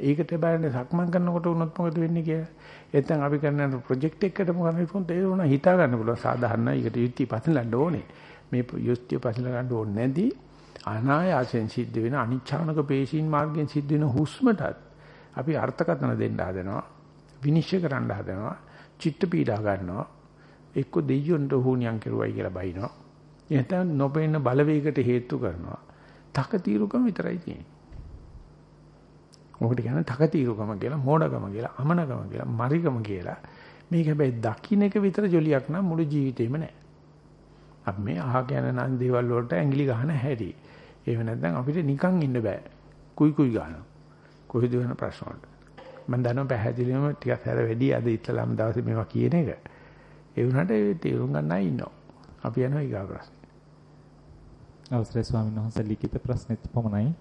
ඒකට බලන්න සක්මන් කරනකොට වුණොත් මොකද වෙන්නේ කියලා. එතෙන් අපි කරන ප්‍රොජෙක්ට් එකකට මොකද වෙන්නේ ඒ වුණා හිතා ගන්න පුළුවන්. සාධාරණ ඒකට යුක්තිය පසලන්න ඕනේ. මේ යුක්තිය පසල ගන්න ඕනේ නැදී අනායාසයෙන් සිද්ධ වෙන අනිච්ඡානක පේශීන් මාර්ගයෙන් සිද්ධ වෙන හුස්මටත් අපි අර්ථකථන දෙන්න හදනවා විනිශ්චය කරන්න හදනවා චිත්ත පීඩා ගන්නවා එක්ක දෙයියොන්ට හුණියම් කරුවයි කියලා බයිනවා. එහෙනම් නොපෙන්න බලවේගයට හේතු කරනවා. තකතිරුකම විතරයි තියෙන්නේ. මොකට කියන්නේ තකතිරුකම කියලා මෝඩකම කියලා අමනකම කියලා මරිකම කියලා මේක හැබැයි දකින්න එක විතර ජොලියක් නම් මුළු ජීවිතේම නෑ අපි මේ අහක යන නම් දේවල් වලට ඇඟිලි ගන්න හැටි ඒව නැත්නම් අපිට නිකන් ඉන්න බෑ. කුයි කුයි ගන්නවා. කොහෙද වෙන ප්‍රශ්න වලට. මම දන්නවා පැහැදිලිවම ටිකක් හැර වැඩි අද ඉස්ලාම් දවසේ මේවා කියන එක. ඒ වුණාට ඒ තේරුම් ගන්න අය ඉන්නවා. අපි යනවා ඊගා ප්‍රශ්නේ. අවසරයි ස්වාමීන් වහන්සේ ලිඛිත ප්‍රශ්නෙත් පමණයි.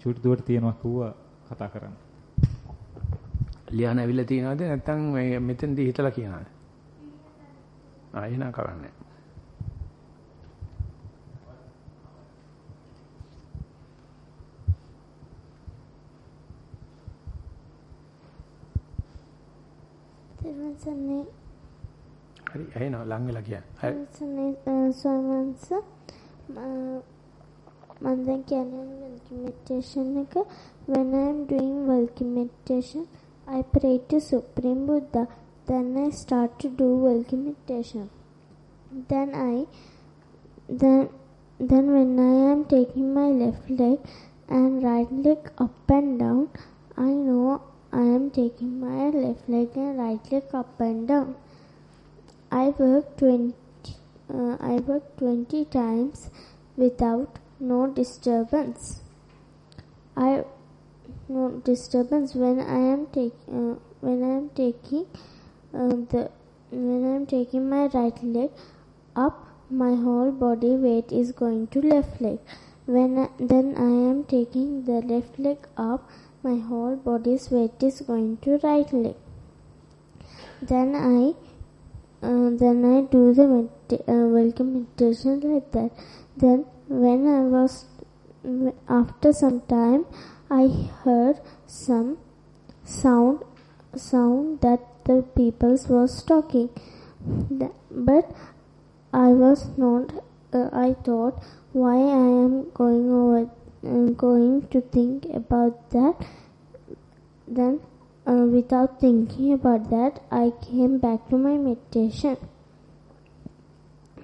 චූටි දුවට තියෙනවා කිව්වා කතා කරන්න. ලියන ඇවිල්ලා තියෙනවද නැත්නම් මේ මෙතෙන්දී හිතලා කියනවද? ආ එහෙනම් කරන්නේ. සන්නේ හරි ඇහෙනවා ලං වෙලා කියන්න. හරි. සන්නේ ස්වාමීන්ස and then carrying meditation. When I am doing Valky meditation, I pray to Supreme Buddha. Then I start to do Valky meditation. Then I, then, then when I am taking my left leg and right leg up and down, I know I am taking my left leg and right leg up and down. I work 20, uh, I work 20 times without no disturbance. I no disturbance when I am taking uh, when I am taking uh, the when I am taking my right leg up my whole body weight is going to left leg When I, then I am taking the left leg up, my whole body's weight is going to right leg. Then I uh, then I do the medita- uh, welcome meditation like that. Then when I was after some time, I heard some sound sound that the peoples was talking, but I was not. Uh, I thought why I am going over uh, going to think about that. Then uh, without thinking about that, I came back to my meditation.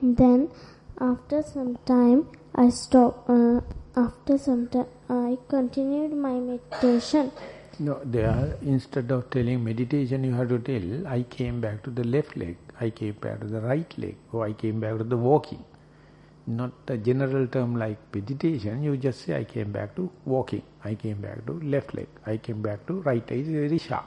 Then, after some time, I stopped. Uh, after some time, I continued my meditation. No, there, instead of telling meditation, you have to tell, I came back to the left leg, I came back to the right leg, or I came back to the walking. Not a general term like meditation, you just say, I came back to walking, I came back to left leg, I came back to right leg, it's very sharp.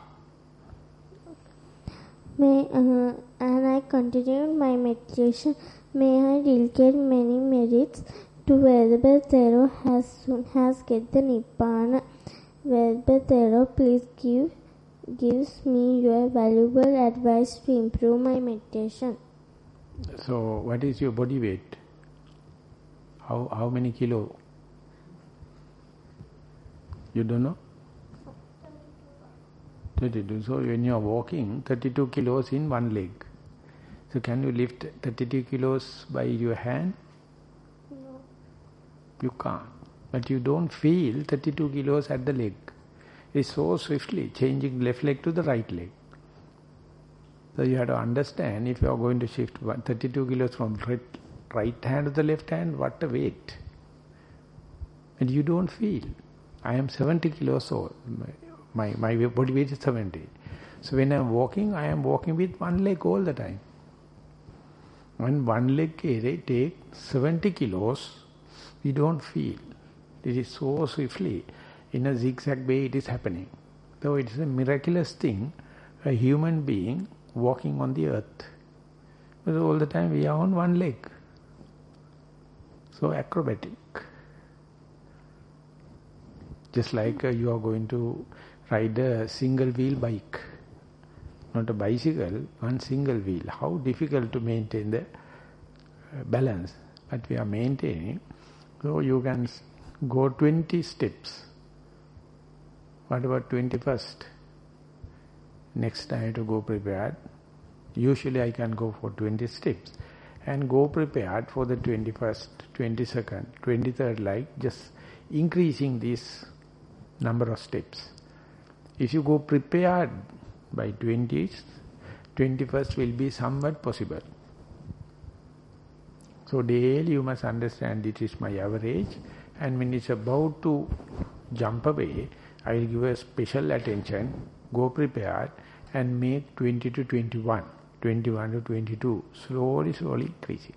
May uh, and I continued my meditation. May I delegate many merits Thero has soon has get the Nibbana. Thero, please give gives me your valuable advice to improve my meditation. So, what is your body weight? How, how many kilo? You don't know? 32. So when you are walking, 32 kilos in one leg. So can you lift 32 kilos by your hand? You can't. But you don't feel 32 kilos at the leg. It's so swiftly changing left leg to the right leg. So you have to understand if you are going to shift one- 32 kilos from right, right hand to the left hand, what a weight. And you don't feel. I am 70 kilos old. My, my, my body weight is 70. So when I am walking, I am walking with one leg all the time. When one leg carry take 70 kilos, we don't feel. It is so swiftly. In a zigzag way it is happening. So it is a miraculous thing, a human being walking on the earth. But all the time we are on one leg. So acrobatic. Just like uh, you are going to ride a single wheel bike. Not a bicycle, one single wheel. How difficult to maintain the uh, balance. But we are maintaining. So you can go 20 steps. What about 21st? Next time to go prepared. Usually I can go for 20 steps. And go prepared for the 21st, 22nd, 23rd like just increasing this number of steps. If you go prepared by 20th, 21st will be somewhat possible. So daily you must understand it is my average and when it's about to jump away, I will give a special attention, go prepared and make 20 to 21, 21 to 22, slowly, slowly increasing.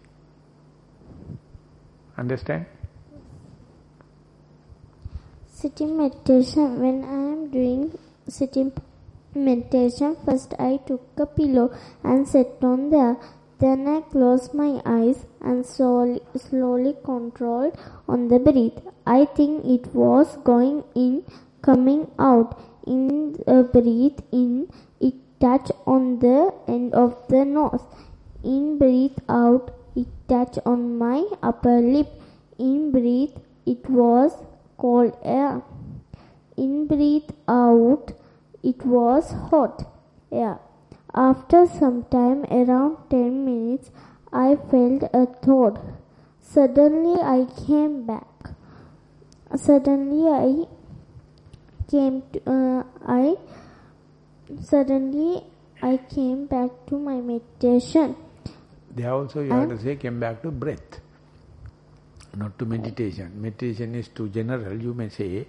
Understand? Sitting meditation. When I am doing sitting meditation, first I took a pillow and sat on there. Then I closed my eyes and slowly, controlled on the breath. I think it was going in, coming out. In the breathe in, it touched on the end of the nose. In breathe out, it touched on my upper lip. In breathe, it was cold air. In breathe out, it was hot air. After some time, around 10 minutes, I felt a thought. Suddenly, I came back. Suddenly, I came to, uh, I suddenly I came back to my meditation. There also you have to say came back to breath, not to meditation. Meditation is too general. You may say,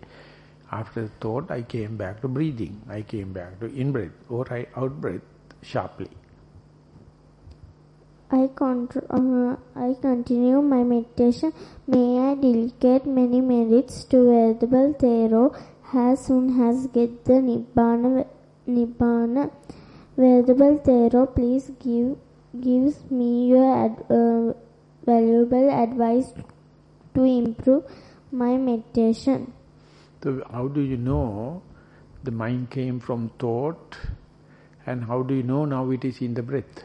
after thought, I came back to breathing. I came back to in-breath or I out-breath sharply. I, contr- uh, I continue my meditation. May I delegate many merits to Venerable Thero as soon as get the Nibbana. Nibbana. Venerable Thero, please give gives me your ad, uh, valuable advice to improve my meditation. So how do you know the mind came from thought and how do you know now it is in the breath?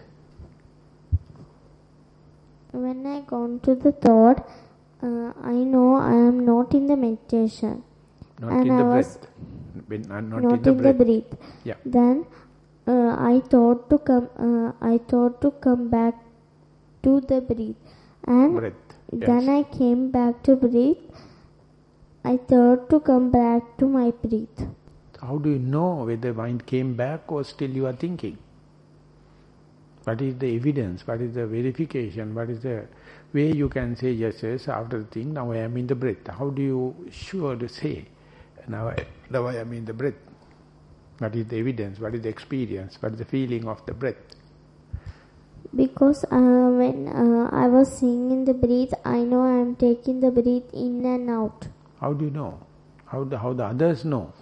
When I gone to the thought, uh, I know I am not in the meditation. Not And in the I was breath. When- uh, not, not, in the in the breath. breath. Yeah. Then uh, I thought to come. Uh, I thought to come back to the breath, and Breath. then. I came back to breathe. I thought to come back to my breath. How do you know whether mind came back or still you are thinking? What is the evidence? What is the verification? What is the way you can say, yes, yes, after the thing, now I am in the breath. How do you sure to say, now I, now I am in the breath? What is the evidence? What is the experience? What is the feeling of the breath? Because uh, when uh, I was seeing in the breath, I know I am taking the breath in and out. How do you know? How the, how the others know?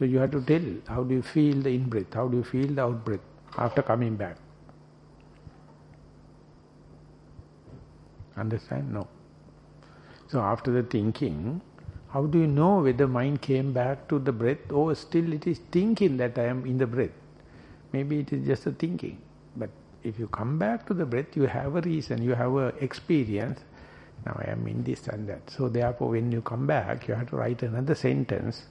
So you have to tell, how do you feel the in-breath? How do you feel the out-breath after coming back? Understand? No. So after the thinking, how do you know whether mind came back to the breath or still it is thinking that I am in the breath? Maybe it is just a thinking. But if you come back to the breath, you have a reason, you have a experience. Now I am in this and that. So therefore when you come back, you have to write another sentence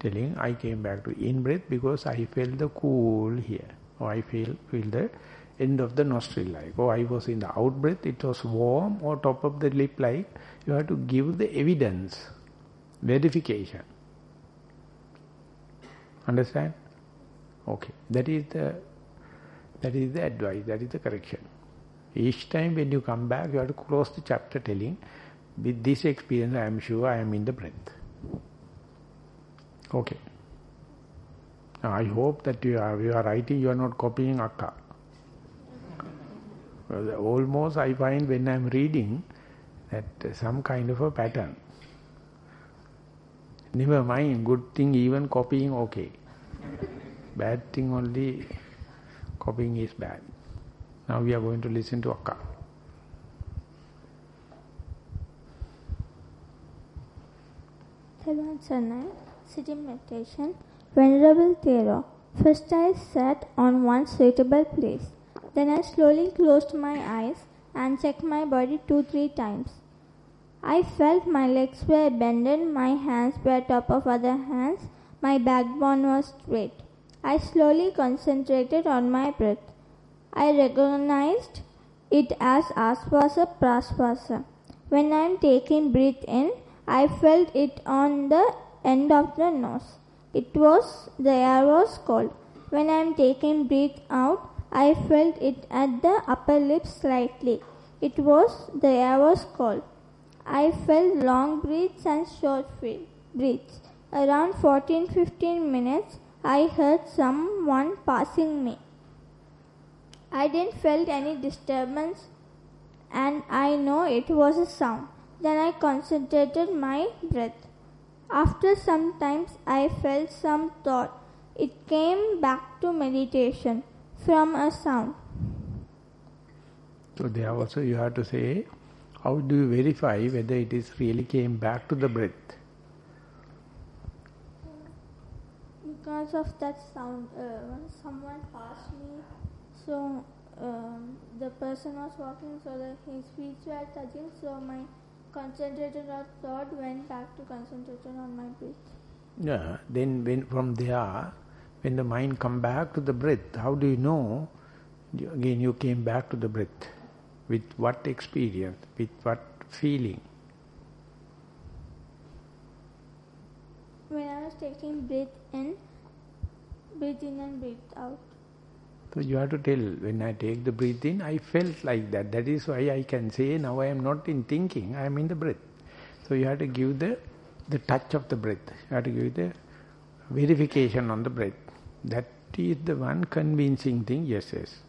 telling I came back to in-breath because I felt the cool here. Or I feel, feel the end of the nostril like. Or I was in the out-breath, it was warm or top of the lip like. You have to give the evidence, verification. Understand? Okay. That is the that is the advice, that is the correction. Each time when you come back, you have to close the chapter telling, with this experience I am sure I am in the breath. Okay. I hope that you are, you are writing, you are not copying Akka. Well, almost I find when I am reading that some kind of a pattern. Never mind, good thing even copying okay. Bad thing only copying is bad. Now we are going to listen to Akka. Hello, Sanai. Sitting meditation. Venerable Thero. First I sat on one suitable place. Then I slowly closed my eyes and checked my body two, three times. I felt my legs were bended, my hands were top of other hands, my backbone was straight. I slowly concentrated on my breath. I recognized it as Asvasa Prasvasa. When I am taking breath in, I felt it on the end of the nose. It was, the air was cold. When I am taking breath out, I felt it at the upper lip slightly. It was, the air was cold. I felt long breaths and short breaths. Around 14-15 minutes, I heard someone passing me. I didn't felt any disturbance and I know it was a sound. Then I concentrated my breath. After some times I felt some thought. It came back to meditation from a sound. So there also you have to say, how do you verify whether it is really came back to the breath? Because of that sound, uh, when someone passed me, so um, the person was walking, so that his feet were touching, so my concentrated or thought went back to concentration on my breath. Yeah, then when from there, when the mind come back to the breath, how do you know, you- again you came back to the breath? With what experience? With what feeling? When I was taking breath in, breathe in and breathe out. So you have to tell, when I take the breath in, I felt like that. That is why I can say, now I am not in thinking, I am in the breath. So you have to give the, the touch of the breath. You have to give the verification on the breath. That is the one convincing thing, yes, yes.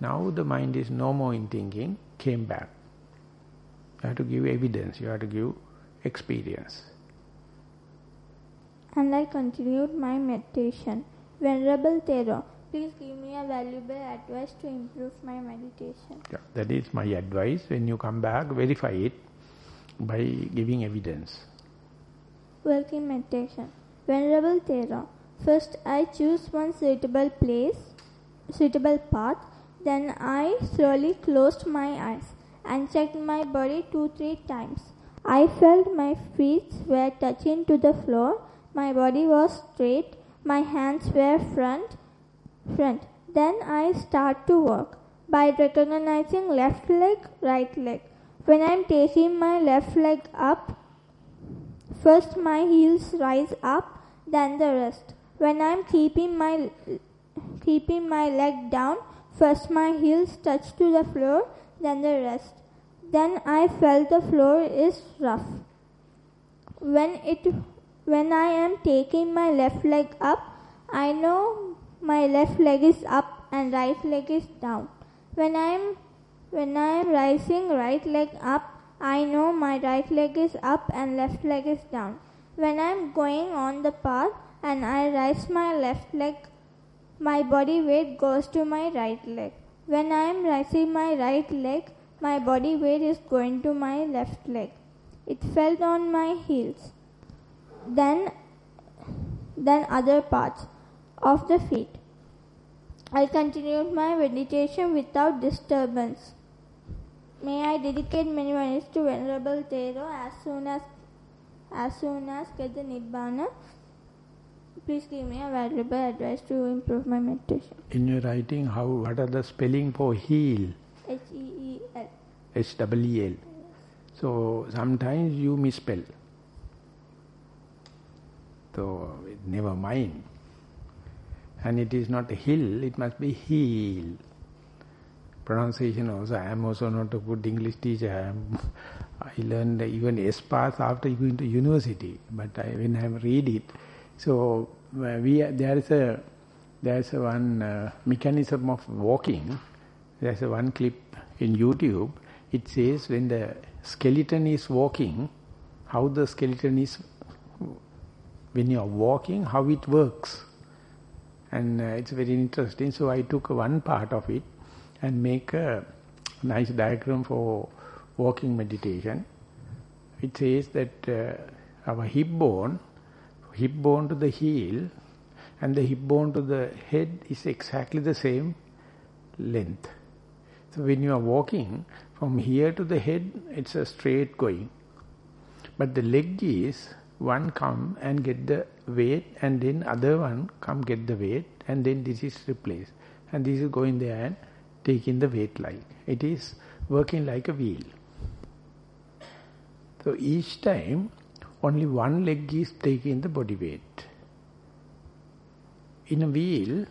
Now the mind is no more in thinking, came back. You have to give evidence, you have to give experience. And I continued my meditation. Venerable Thero, please give me a valuable advice to improve my meditation. Yeah, that is my advice. When you come back, verify it by giving evidence. Working meditation. Venerable Thera, first I choose one suitable place, suitable path, then I slowly closed my eyes and checked my body two, three times. I felt my feet were touching to the floor, my body was straight, my hands were front, front. Then I start to walk by recognizing left leg, right leg. When I'm taking my left leg up, first my heels rise up, then the rest. When I'm keeping my keeping my leg down, first my heels touch to the floor, then the rest. Then I felt the floor is rough. When it when I am taking my left leg up, I know my left leg is up and right leg is down. When I am when I am rising right leg up, I know my right leg is up and left leg is down. When I am going on the path and I rise my left leg, my body weight goes to my right leg. When I am rising my right leg, my body weight is going to my left leg. It felt on my heels. Then, then other parts of the feet. I continued my meditation without disturbance. May I dedicate many minutes to Venerable Thero as soon as as soon as get the Nibbana. Please give me a valuable advice to improve my meditation. In your writing, how what are the spelling for heel? H E E L. H W E L. So sometimes you misspell. So never mind. And it is not a hill, it must be heel. Pronunciation also, I am also not a good English teacher. I, learned even S path after going to university, but I, when I read it, so uh, we there is a there is a one uh, mechanism of walking. There is a one clip in YouTube. It says when the skeleton is walking, how the skeleton is when you are walking, how it works. And uh, it's very interesting. So I took one part of it and make a nice diagram for walking meditation. It says that uh, our hip bone, hip bone to the heel and the hip bone to the head is exactly the same length. So when you are walking, from here to the head, it's a straight going. But the leg is one come and get the weight and then other one come get the weight and then this is replaced. And this is going there and taking the weight like. It is working like a wheel. So each time only one leg is taking the body weight. In a wheel,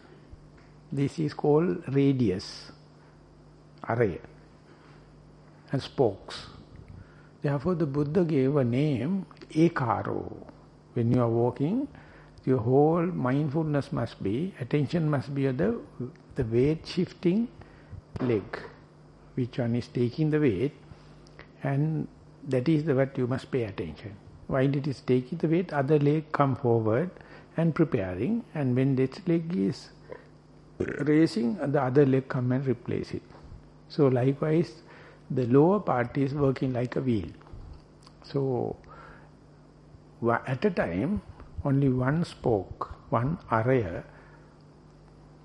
this is called radius, array, and spokes. Therefore the Buddha gave a name, Ekaro. When you are walking, your whole mindfulness must be, attention must be at the, the weight shifting leg. Which one is taking the weight and that is the what you must pay attention. While it is taking the weight, other leg come forward and preparing and when this leg is raising, the other leg come and replace it. So likewise, the lower part is working like a wheel. So at a time, only one spoke, one array,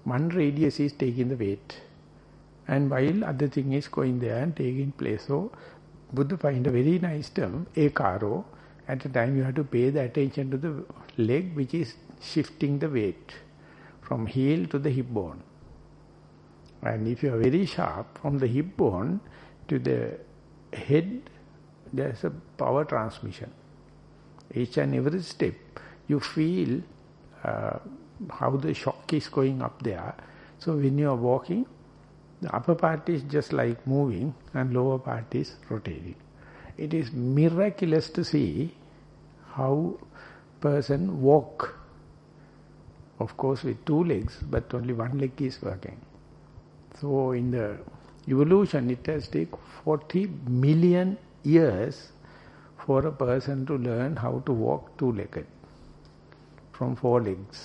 one radius is taking the weight. And while other thing is going there and taking place. So Buddha find a very nice term, ekaro. At a time you have to pay the attention to the leg which is shifting the weight from heel to the hip bone. And if you are very sharp, from the hip bone to the head, there is a power transmission. Each and every step, you feel uh, how the shock is going up there. So when you are walking, the upper part is just like moving and lower part is rotating. It is miraculous to see how person walk, of course with two legs, but only one leg is working. So in the evolution, it has taken 40 million years for a person to learn how to walk two-legged from four legs.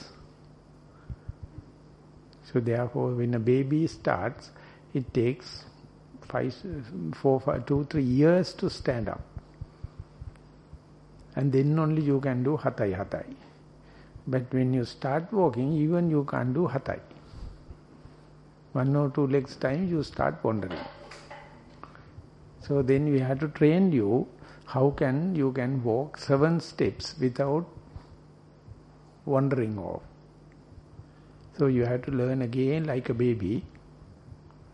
So therefore, when a baby starts, it takes five, four, five, two, three years to stand up. And then only you can do hatai hatai. But when you start walking, even you can't do hatai. One or two legs time, you start wandering. So then we have to train you how can you can walk seven steps without wandering off. So you have to learn again like a baby.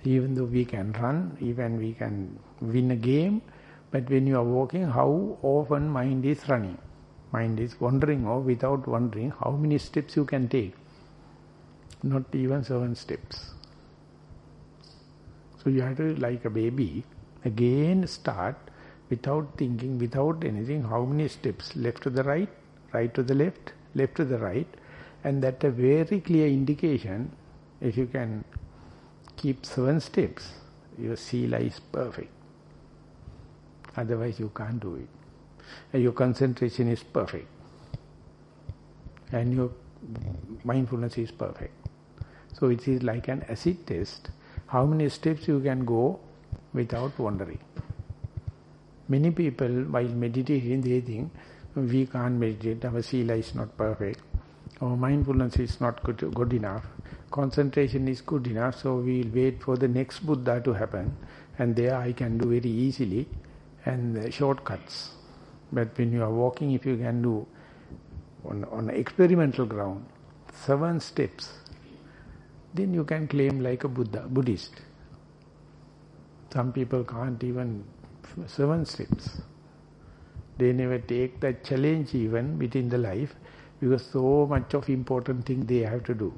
Even though we can run, even we can win a game, but when you are walking, how often mind is running? Mind is wandering or without wandering, how many steps you can take? Not even seven steps. So you have to, like a baby, again start without thinking, without anything, how many steps? Left to the right, right to the left, left to the right. And that a very clear indication, if you can keep seven steps, your sila is perfect. Otherwise you can't do it. And your concentration is perfect. And your mindfulness is perfect. So it is like an acid test. How many steps you can go without wandering. Many people while meditating they think we can't meditate, our sila is not perfect, our mindfulness is not good, good enough, concentration is good enough, so we will wait for the next Buddha to happen. And there I can do very easily. And shortcuts. But when you are walking, if you can do on, on experimental ground, seven steps, then you can claim like a Buddha, Buddhist. Some people can't even seven steps. They never take that challenge even within the life because so much of important thing they have to do.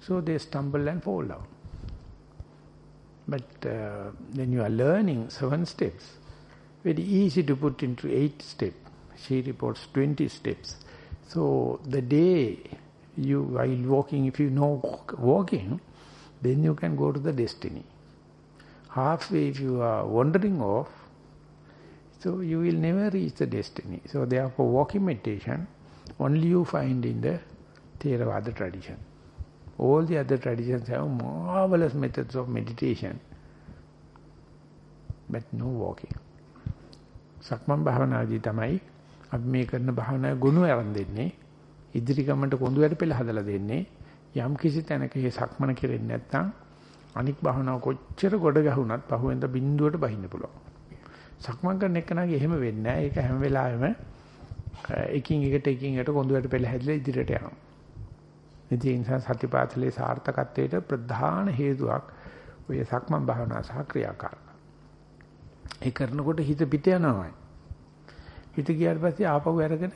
So they stumble and fall down. But uh, when you are learning seven steps, very easy to put into eight steps. She reports 20 steps. So the day you, while walking, if you know walking, then you can go to the destiny. Halfway if you are wandering off, so you will never reach the destiny. So therefore walking meditation, only you find in the Theravada tradition. All the other traditions have marvelous methods of meditation, but no walking. සක්මන් භාවනාවේදී තමයි අපි මේ කරන භාවනාවේ ගුණ ආරම්භ දෙන්නේ ඉදිරි ගමනට කොඳු වැඩ පෙළ හදලා දෙන්නේ යම් කිසි තැනක මේ සක්මන කෙරෙන්නේ නැත්නම් අනික් භාවනාව කොච්චර ගොඩ ගැහුණත් පහුවෙන්ද බිඳුවට බහින්න පුළුවන් සක්මන් කරන එකනගේ එහෙම වෙන්නේ නැහැ ඒක හැම වෙලාවෙම එකින් එකට එකින් එකට කොඳු වැඩ පෙළ හැදලා ඉදිරියට යනවා ඉතින් ඒ නිසා සතිපාසලේ සාර්ථකත්වයට ප්‍රධාන හේතුවක් ඔය සක්මන් භාවනාව සහ ක්‍රියාකාරකම් ඒ කරනකොට හිත පිට යනවායි. හිත ගියාට පස්සේ ආපහු අරගෙන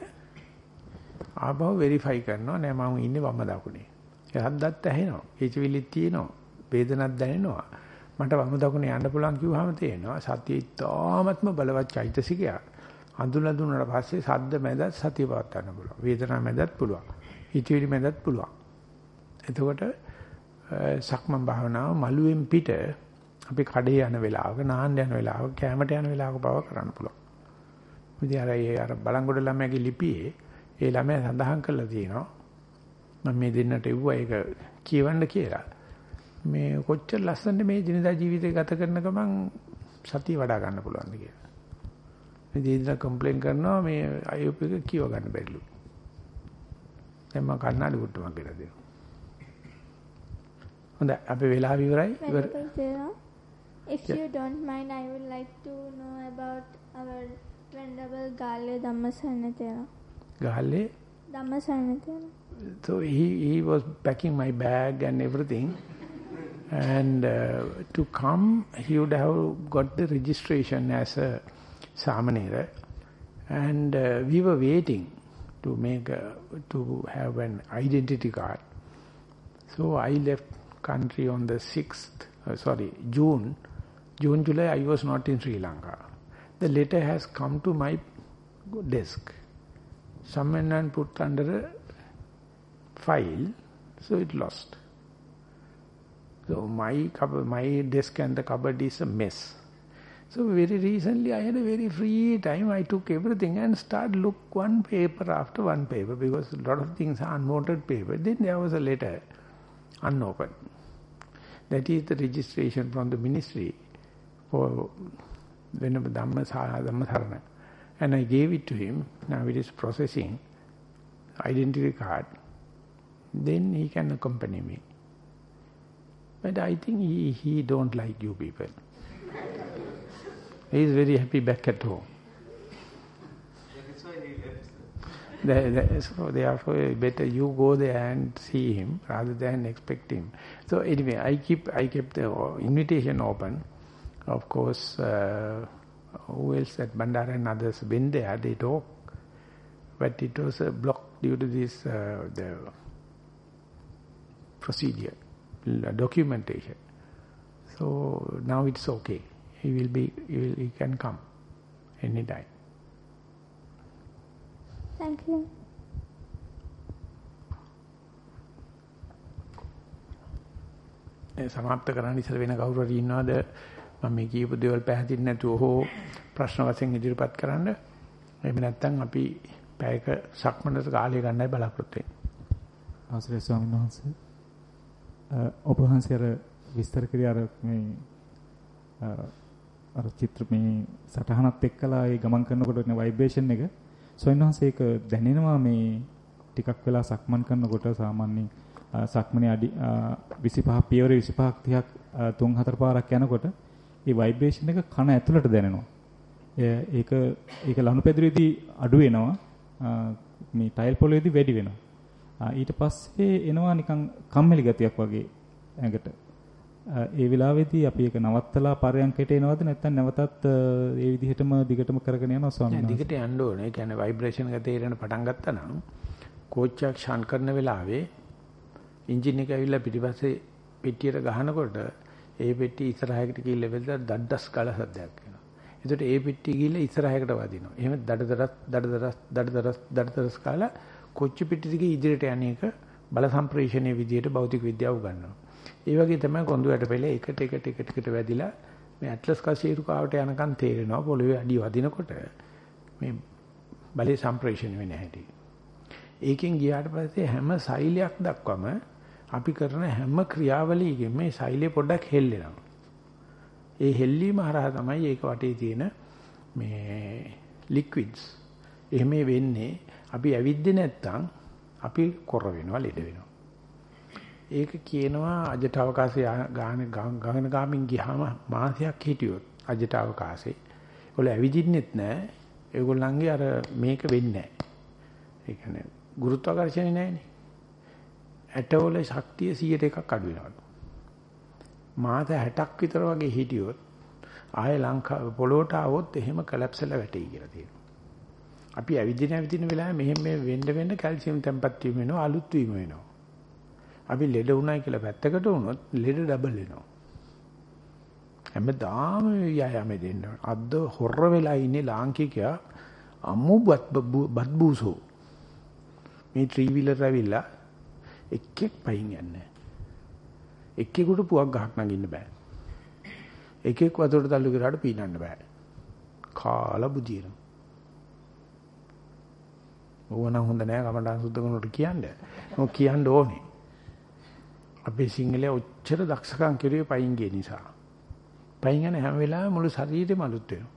ආපහු වෙරිෆයි කරනවා නෑ මම ඉන්නේ වම දකුණේ. එහද්දත් ඇහෙනවා. හිතවිලිත් තියෙනවා. වේදනක් දැනෙනවා. මට වම දකුණේ යන්න පුළුවන් කිව්වහම තේනවා සතිය ඉතාමත්ම බලවත් චෛතසිකයක්. අඳුනලා දුන්නාට පස්සේ සද්ද මැදත් සතිය පවත් ගන්න පුළුවන්. වේදනා මැදත් පුළුවන්. හිතවිලි මැදත් පුළුවන්. එතකොට සක්මන් භාවනාව මළුවෙන් පිට අපි කඩේ යන වෙලාවක නාන්න යන වෙලාවක කැමට යන වෙලාවක බව කරන්න පුළුවන්. ඉතින් අර ඒ අර බලංගොඩ ළමයාගේ ලිපියේ ඒ ළමයා සඳහන් කරලා තියෙනවා මම මේ දෙන්නට එව්වා ඒක කියවන්න කියලා. මේ කොච්චර ලස්සනද මේ දිනදා ජීවිතය ගත කරන ගමන් සතිය වඩා ගන්න පුළුවන්ද කියලා. මේ දිනදා කම්ප්ලේන් කරනවා මේ අයෝප එක කියව ගන්න බැරිලු. දැන් මම කන්නාඩි කුට්ටමක් ගෙනද දෙනවා. හොඳයි අපි වෙලාව ඉවරයි. If yeah. you don't mind, I would like to know about our venerable Gale Dhammasaranatera. Gale? Dhammasaranatera. So he, he was packing my bag and everything. And uh, to come, he would have got the registration as a Samanera. And uh, we were waiting to make a, to have an identity card. So I left country on the 6th, uh, sorry, June June, July, I was not in Sri Lanka. The letter has come to my desk. Someone and put under a file, so it lost. So my my desk and the cupboard is a mess. So very recently I had a very free time. I took everything and start look one paper after one paper because a lot of things are unwanted paper. Then there was a letter unopened. That is the registration from the ministry for Venerable Dhamma Dhammasarana. and I gave it to him. Now it is processing identity card. Then he can accompany me. But I think he, he don't like you people. he is very happy back at home. So therefore, better you go there and see him rather than expect him. So anyway, I keep I kept the invitation open. Of course, uh, who else at Bandara and others been there, they talk. But it was a block due to this uh, the procedure, documentation. So now it's okay. He will be, he, will, he can come anytime. Thank you. සමාප්ත කරන්න ඉස්සර වෙන කවුරු හරි ඉන්නවද මම මේ කියපු දේවල් පැහැදිලි නැතුව හෝ ප්‍රශ්න වශයෙන් ඉදිරිපත් කරන්න එහෙම නැත්නම් අපි පැයක සක්මනට කාලය ගන්නයි බලාපොරොත්තු වෙන්නේ අවසරයි ස්වාමීන් වහන්සේ ඔබ වහන්සේ අර විස්තර කරේ අර මේ අර චිත්‍ර මේ සටහනත් එක්කලා ඒ ගමන් කරනකොට එන ভাইබ්‍රේෂන් එක සොයන් වහන්සේ ඒක දැනෙනවා මේ ටිකක් වෙලා සක්මන් කරනකොට සාමාන්‍යයෙන් සක්මනේ අඩි 25 පියවර 25ක් 30ක් 3 4 පාරක් යනකොට ඒ ভাইබ්‍රේෂන් එක කන ඇතුළට දැනෙනවා. ඒක ඒක ලනුපැදුරේදී අඩු වෙනවා. මේ ටයිල් පොළවේදී වැඩි වෙනවා. ඊට පස්සේ එනවා නිකන් කම්මැලි ගතියක් වගේ ඇඟට. ඒ වෙලාවේදී අපි ඒක නවත්තලා පරයන්කට එනවද නැත්නම් නැවතත් ඒ විදිහටම දිගටම කරගෙන යනවා ස්වාමීන් වහන්සේ. දිගට යන්න ඕනේ. ඒ කියන්නේ ভাইබ්‍රේෂන් එක තේරෙන පටන් ගත්තා නම් කෝච්චයක් ෂාන් කරන වෙලාවේ එන්ජින් එක ඇවිල්ලා පිටිපස්සේ පෙට්ටියට ගහනකොට ඒ පෙට්ටිය ඉස්සරහකට ගිහිල්ලා වෙද්දී දඩඩස් ගාල සද්දයක් එනවා. ඒකට ඒ පෙට්ටිය ගිහිල්ලා ඉස්සරහකට වදිනවා. එහෙම දඩදරස් දඩදරස් දඩදරස් දඩදරස් කාලා කොච්චි පිටි දිගේ ඉදිරියට යන එක බල සම්ප්‍රේෂණයේ විදියට භෞතික විද්‍යාව උගන්වනවා. ඒ වගේ තමයි කොඳු යට පෙළ එකට එකට එකට එකට වැදිලා මේ ඇට්ලස් කසීරුකාවට යනකම් තේරෙනවා පොළවේ අඩිය වදිනකොට මේ බලේ සම්ප්‍රේෂණ වෙන හැටි. ඒකෙන් ගියාට පස්සේ හැම සෛලයක් දක්වම අපි කරන හැම ක්‍රියාවලියකින් මේ සෛලය පොඩ්ඩක් හෙල්ලෙනවා. ඒ හෙල්ලීම හරහා තමයි ඒක වටේ තියෙන මේ ලික්විඩ්ස් එහෙම වෙන්නේ අපි ඇවිද්දේ නැත්තම් අපි කොර වෙනවා ලෙඩ වෙනවා. ඒක කියනවා අජට අවකාශය ගාන ගගන ගාමින් ගියාම මාසයක් හිටියොත් අජට අවකාශේ. ඒගොල්ලෝ ඇවිදින්නෙත් නැහැ. ඒගොල්ලන්ගේ අර මේක වෙන්නේ නැහැ. ඒ කියන්නේ ගුරුත්වාකර්ෂණය නැහැනේ. ඇටවල ශක්තිය 100ට එකක් අඩු වෙනවලු. මාස 60ක් විතර වගේ හිටියොත් ආයේ ලංකාව පොළොවට ආවොත් එහෙම කැලැප්සලා වැටෙයි කියලා තියෙනවා. අපි ඇවිදින ඇවිදින වෙලාවේ මෙහෙම මේ වෙන්න වෙන්න කැල්සියම් තැම්පත් වීම වෙනවා අලුත් වීම වෙනවා. අපි ලෙඩ වුණයි කියලා පැත්තකට වුණොත් ලෙඩ ඩබල් වෙනවා. හැමදාම යෑමේ දෙන්න. අද හොර වෙලා ඉන්නේ ලාංකිකයා අම්මු බත් බූසෝ. මේ ත්‍රී වීලර් ඇවිල්ලා එක්කෙක් පයින් යන්නේ එක්කෙකුට පුවක් ගහක් නගින්න බෑ. එකෙක් වතුරට තල්ලු කරාට පීනන්න බෑ. කාලා බුදියන. ඕවනම් හොඳ නෑ කමඩන් සුද්ධ කරනකොට කියන්නේ. මොක කියන්න ඕනේ. අපේ සිංහලයේ ඔච්චර දක්ෂකම් කෙරුවේ පයින් ගිය නිසා. පයින් යන හැම වෙලාවෙම මුළු ශරීරෙම අලුත් වෙනවා.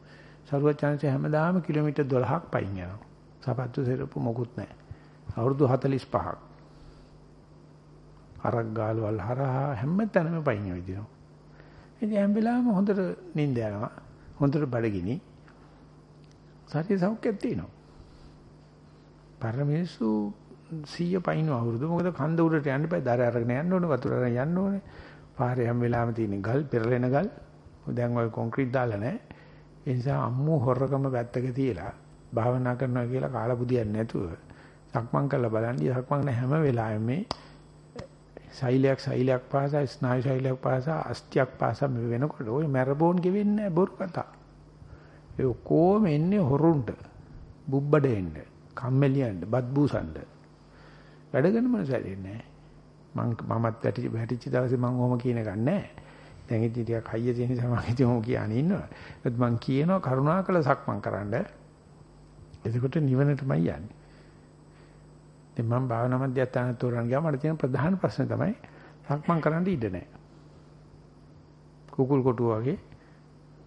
සරුවත් chance හැමදාම කිලෝමීටර් 12ක් පයින් යනවා. සපත්තු සෙරප්පු මොකුත් නැහැ. අවුරුදු 45ක්. අරක් ගාලවල් හරහා හැමතැනම පයින් යවිදිනවා. ඉතින් හැම වෙලාවෙම හොඳට නිින්ද යනවා. හොඳට බඩගිනි. ශරීර සෞඛ්‍යයක් තියෙනවා. පරමේසු 100 පයින් අවුරුදු මොකද කන්ද උඩට යන්න බෑ. දර අරගෙන යන්න ඕනේ, වතුර අරගෙන යන්න ඕනේ. පාරේ හැම වෙලාවෙම තියෙන ගල් පෙරලෙන ගල්. දැන් ඔය කොන්ක්‍රීට් දාලා නැහැ. ඒ නිසා අම්මු හොරකම පැත්තක තියලා භාවනා කරනවා කියලා කාලා බුදියන්නේ නැතුව සක්මන් කරලා බලන්නේ සක්මන් හැම වෙලාවෙම මේ සෛලයක් සෛලයක් පාසා ස්නායු සෛලයක් පාසා අස්තියක් පාසා මේ වෙනකොට ওই මැරබෝන් ගෙවෙන්නේ බොරු කතා. ඒ ඔක්කොම එන්නේ හොරුන්ට. බුබ්බඩෙන්න, කම්මැලියන්ට, බත්බූසන්ට. වැඩගෙන මොනසැලෙන්නේ නැහැ. මම මමත් වැටි වැටිච්ච දවසේ මම ඔහොම කියන එක නැහැ. දැන් ඉතින් ටිකක් හයිය තියෙන නිසා මම ඉතින් ඔහොම කියන්නේ ඉන්නවා. ඒත් මම කියනවා කරුණාකර සක්මන් කරන්න. එතකොට නිවනටමයි යන්නේ. දැන් මම භාවනා මධ්‍යස්ථාන තෝරන ගියාම මට තියෙන ප්‍රධාන ප්‍රශ්නේ තමයි සක්මන් කරන්න ඉඩ නැහැ. කුකුල් කොටුව වගේ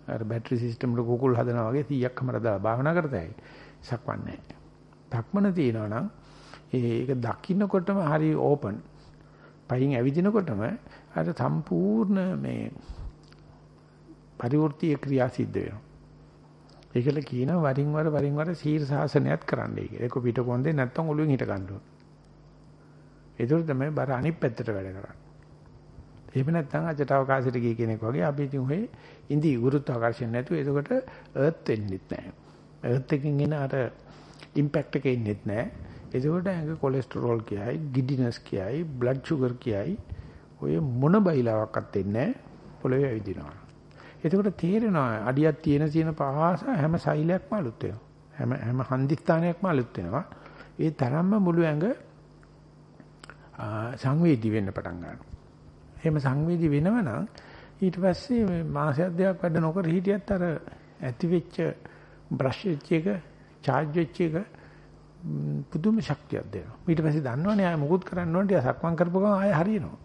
අර බැටරි සිස්ටම් වල කුකුල් හදනවා වගේ 100ක්ම දාලා භාවනා කරතයි. සක්මන් නැහැ. ධක්මන තියෙනවා නම් ඒක දකින්නකොටම හරි ඕපන්. පයින් ඇවිදිනකොටම අර සම්පූර්ණ මේ පරිවෘත්තීය ක්‍රියා සිද්ධ වෙනවා. ඒකල කියනවා වරින් වර වරින් වර සීර සාසනයත් කරන්නයි කියලා. ඒක පිටකොන්දේ නැත්තම් ඔළුවෙන් හිට ගන්න ඕන. ඒතර තමයි බර අනිත් පැත්තට වැඩ කරන්නේ. එහෙම නැත්නම් අජට අවකාශයට ගිය කෙනෙක් වගේ අපි ඉතින් ඔය ඉඳි ගුරුත්වාකර්ෂණ නැතුව එතකොට අර්ත් වෙන්නෙත් නැහැ. අර්ත් එකකින් එන අර ඉම්පැක්ට් එක එන්නෙත් නැහැ. එතකොට ඇඟ කොලෙස්ටරෝල් කියයි, ගිඩිනස් කියයි, බ්ලඩ් ෂුගර් කියයි ඔය මොන බයිලාවක්වත් එන්නේ නැහැ. පොළවේ ඇවිදිනවා. එතකොට තේරෙනවා අඩියක් තියෙන තියෙන පහස හැම සෛලයක්ම අලුත් වෙනවා. හැම හැම හන්දිස්ථානයක්ම අලුත් වෙනවා. ඒ තරම්ම මුළු ඇඟ සංවේදී වෙන්න පටන් ගන්නවා. එහෙම සංවේදී වෙනවනම් ඊට පස්සේ මාසයක් දෙකක් වැඩ නොකර හිටියත් අර ඇති වෙච්ච බ්‍රෂ් වෙච්ච එක, charge වෙච්ච එක පුදුම ශක්තියක් දෙනවා. ඊට පස්සේ දන්නවනේ ආය මොකුත් කරන්න ඕනේ ටික සක්මන් කරපුව ගමන් ආය හරියනවා.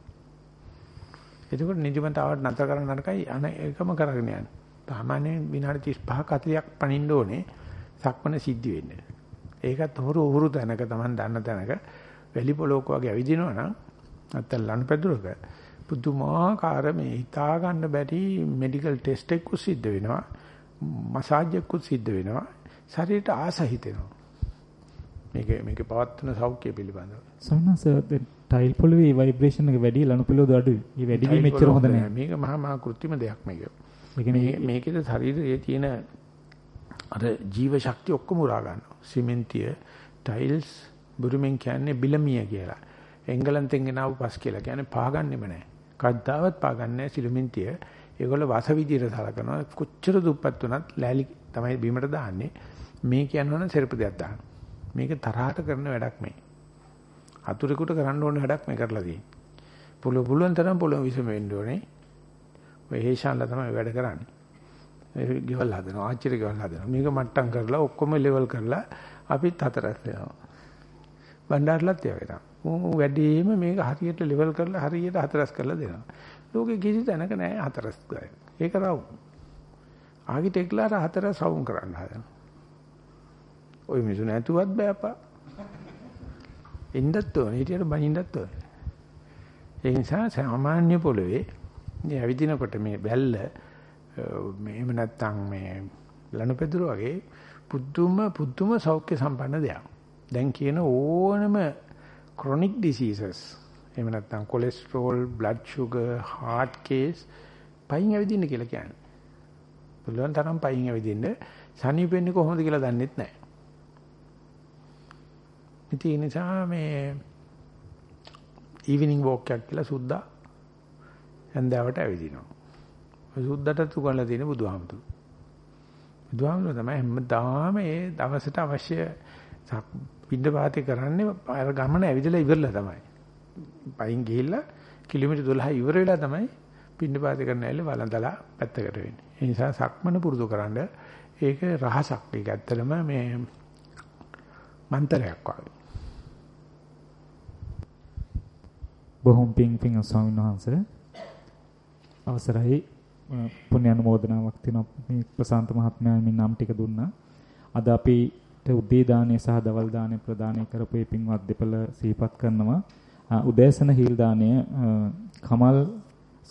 එතකොට නිදිමතාවට නැතර කරන්න නරකයි අන එකම කරගෙන යන්නේ. සාමාන්‍යයෙන් විනාඩි 35ක් 40ක් පනින්න ඕනේ සක්මන සිද්ධ වෙන්නේ. ඒකත් හොරු උහුරු තැනක Taman දන්න තැනක වැලි පොලොක් වගේ ඇවිදිනවා නම් නැත්තම් ලණපැදුරක පුදුමාකාර මේ හිතා ගන්න බැරි මෙඩිකල් ටෙස්ට් එකක් සිද්ධ වෙනවා. මසාජ් එකක් සිද්ධ වෙනවා. ශරීරයට ආස හිතෙනවා. මේක මේක පවත්වන සෞඛ්‍ය පිළිබඳව. සවනස ටයිල් පොළවේ ভাইබ්‍රේෂන් එක වැඩි ලනු පිළිවෙල අඩුයි. මේ වැඩි වීම එච්චර හොඳ නෑ. මේක මහා මහා කෘත්‍රිම දෙයක් මේක. මේ මේකේ ශරීරයේ තියෙන අර ජීව ශක්තිය ඔක්කොම උරා ගන්නවා. සිමෙන්තිය, ටයිල්ස්, බුරුමෙන් කියන්නේ බිලමිය කියලා. එංගලන්තෙන් ගෙනාවු පස් කියලා කියන්නේ පාගන්නෙම නෑ. කද්දාවත් පාගන්නේ නෑ සිමෙන්තිය. ඒගොල්ල වාස විදියට සලකනවා. කොච්චර දුප්පත් වුණත් ලෑලි තමයි බීමට දාන්නේ. මේ කියනවනම් සෙරපු දෙයක් දානවා. මේක තරහට කරන වැඩක් මේ. අතුරෙකුට කරන්න ඕන වැඩක් මේ කරලා තියෙන්නේ. පුළු පුළුවන් තරම් පුළුවන් විසම වෙන්න ඕනේ. ඔය හේෂාන්ලා තමයි වැඩ කරන්නේ. ඒ ගෙවල් හදනවා, ආච්චිට ගෙවල් හදනවා. මේක මට්ටම් කරලා ඔක්කොම ලෙවල් කරලා අපිත් හතරක් වෙනවා. බණ්ඩාරලත් ඒ වගේ තමයි. වැඩිම මේක හරියට ලෙවල් කරලා හරියට හතරස් කරලා දෙනවා. ලෝකේ කිසි තැනක නැහැ හතරස් ගාය. ඒක රවුම්. ආගිටෙක්ලාට හතරස් රවුම් කරන්න හදනවා. ওই මිනිසු නැතුවත් බෑපා. එන්නත් ඕනේ. හිටියට බනින්නත් ඕනේ. ඒ නිසා සාමාන්‍ය පොළවේ මේ ඇවිදිනකොට මේ බැල්ල මේව නැත්තම් මේ ලනුපෙදුර වගේ පුදුම පුදුම සෞඛ්‍ය සම්පන්න දෙයක්. දැන් කියන ඕනම chronic diseases එහෙම නැත්නම් cholesterol, blood sugar, heart case පයින් ඇවිදින්න කියලා කියන්නේ. පුළුවන් තරම් පයින් ඇවිදින්න සනීපෙන්නේ කොහොමද කියලා දන්නෙත් නැහැ. ඉතින් ඒ නිසා මේ ඊවිනිං වෝක් එකක් කියලා සුද්දා හන්දාවට ඇවිදිනවා. සුද්දට උගන්ලා තියෙන බුදුහාමුදුරු. බුදුහාමුදුරු තමයි හැමදාම ඒ දවසට අවශ්‍ය පින්න පාතේ කරන්නේ අර ගමන ඇවිදලා ඉවරලා තමයි. පයින් ගිහිල්ලා කිලෝමීටර් 12 ඉවර වෙලා තමයි පින්න පාතේ කරන්න ඇවිල්ලා වළඳලා පැත්තකට වෙන්නේ. ඒ නිසා සක්මන පුරුදු කරන්න ඒක රහසක්. ඒක ඇත්තටම මේ මන්තරයක් වගේ. බොහොම පිං පිං ස්වාමීන් වහන්සේ අවසරයි පුණ්‍ය අනුමෝදනාවක් තියෙනවා මේ ප්‍රසාන්ත මහත්මයා මේ නම් ටික දුන්නා. අද අපිට උදේ දාණය සහ දවල් දාණය ප්‍රදානය කරපු මේ පින්වත් දෙපළ සිහිපත් කරනවා. උදෑසන හීල් දාණය කමල්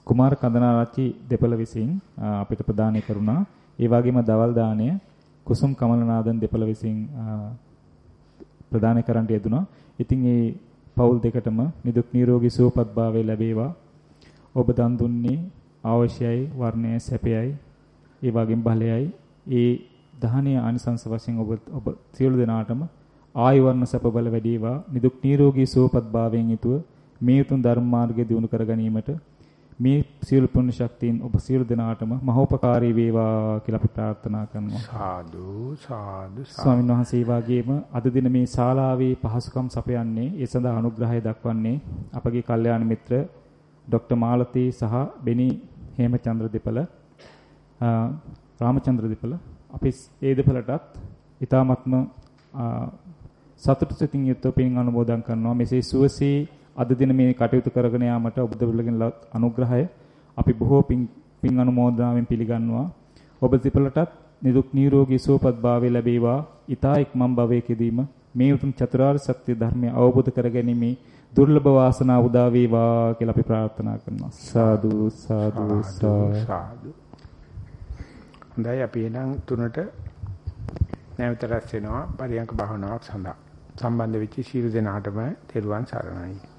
කුමාර කන්දනාරච්චි දෙපළ විසින් අපිට ප්‍රදානය කරුණා. ඒ වගේම දවල් දාණය කුසුම් කමලනාදන් දෙපළ විසින් ප්‍රදානය කරන්නට යෙදුනා. ඉතින් ඒ පවුල් දෙකටම නිදුක් නිරෝගී සුවපත් භාවය ලැබේවා. ඔබ දන් දුන්නේ අවශ්‍යයි වර්ණයයි සැපයයි ඒ වගේම බලයයි ඒ දහනීය ආනිසංස වශයෙන් ඔබ ඔබ සියලු දෙනාටම ආයු වර්ණ සැප බල වැඩිවා නිදුක් නිරෝගී සුවපත් භාවයෙන් යුතුව මේ උතුම් ධර්ම මාර්ගය දියුණු කර ගැනීමට මේ සියලු පුණ්‍ය ශක්තියින් ඔබ සියලු දෙනාටම මහෝපකාරී වේවා කියලා අපි ප්‍රාර්ථනා කරනවා. සාදු සාදු ස්වාමීන් වහන්සේ වාගේම අද දින මේ ශාලාවේ පහසුකම් සපයන්නේ ඒ සඳහා අනුග්‍රහය දක්වන්නේ අපගේ කල්යාණ මිත්‍ර ડોક્ટર මාලතී සහ බෙනි හේමචන්ද්‍ර දෙපළ රාමචන්ද්‍ර දෙපළ. අපි ඒ දෙපළටත් ඊ타මත්ම සතුටු සිතින් යුතුව පින් අනුමෝදන් කරනවා. මෙසේ සුවසේ අද දින මේ කටයුතු කරගෙන යාමට ඔබ දෙවිලගෙන් අනුග්‍රහය අපි බොහෝ පින් පින් අනුමෝදනාවෙන් පිළිගන්නවා ඔබ සිපලටත් නිදුක් නිරෝගී සුවපත් භාවය ලැබේවා. ඊතා එක්මන් භවයකදීම මේ උතුම් චතුරාර්ය සත්‍ය ධර්මය අවබෝධ කරගැනීමේ දුර්ලභ වාසනාව උදා වේවා කියලා අපි ප්‍රාර්ථනා කරනවා. සාදු සාදු සාදු. හොඳයි අපි එනම් තුනට නැවත රැස් වෙනවා පරියංක භාවනාවක් සඳහා. සම්බන්ධ වෙච්ච ශීල දෙනාටම තෙරුවන් සරණයි.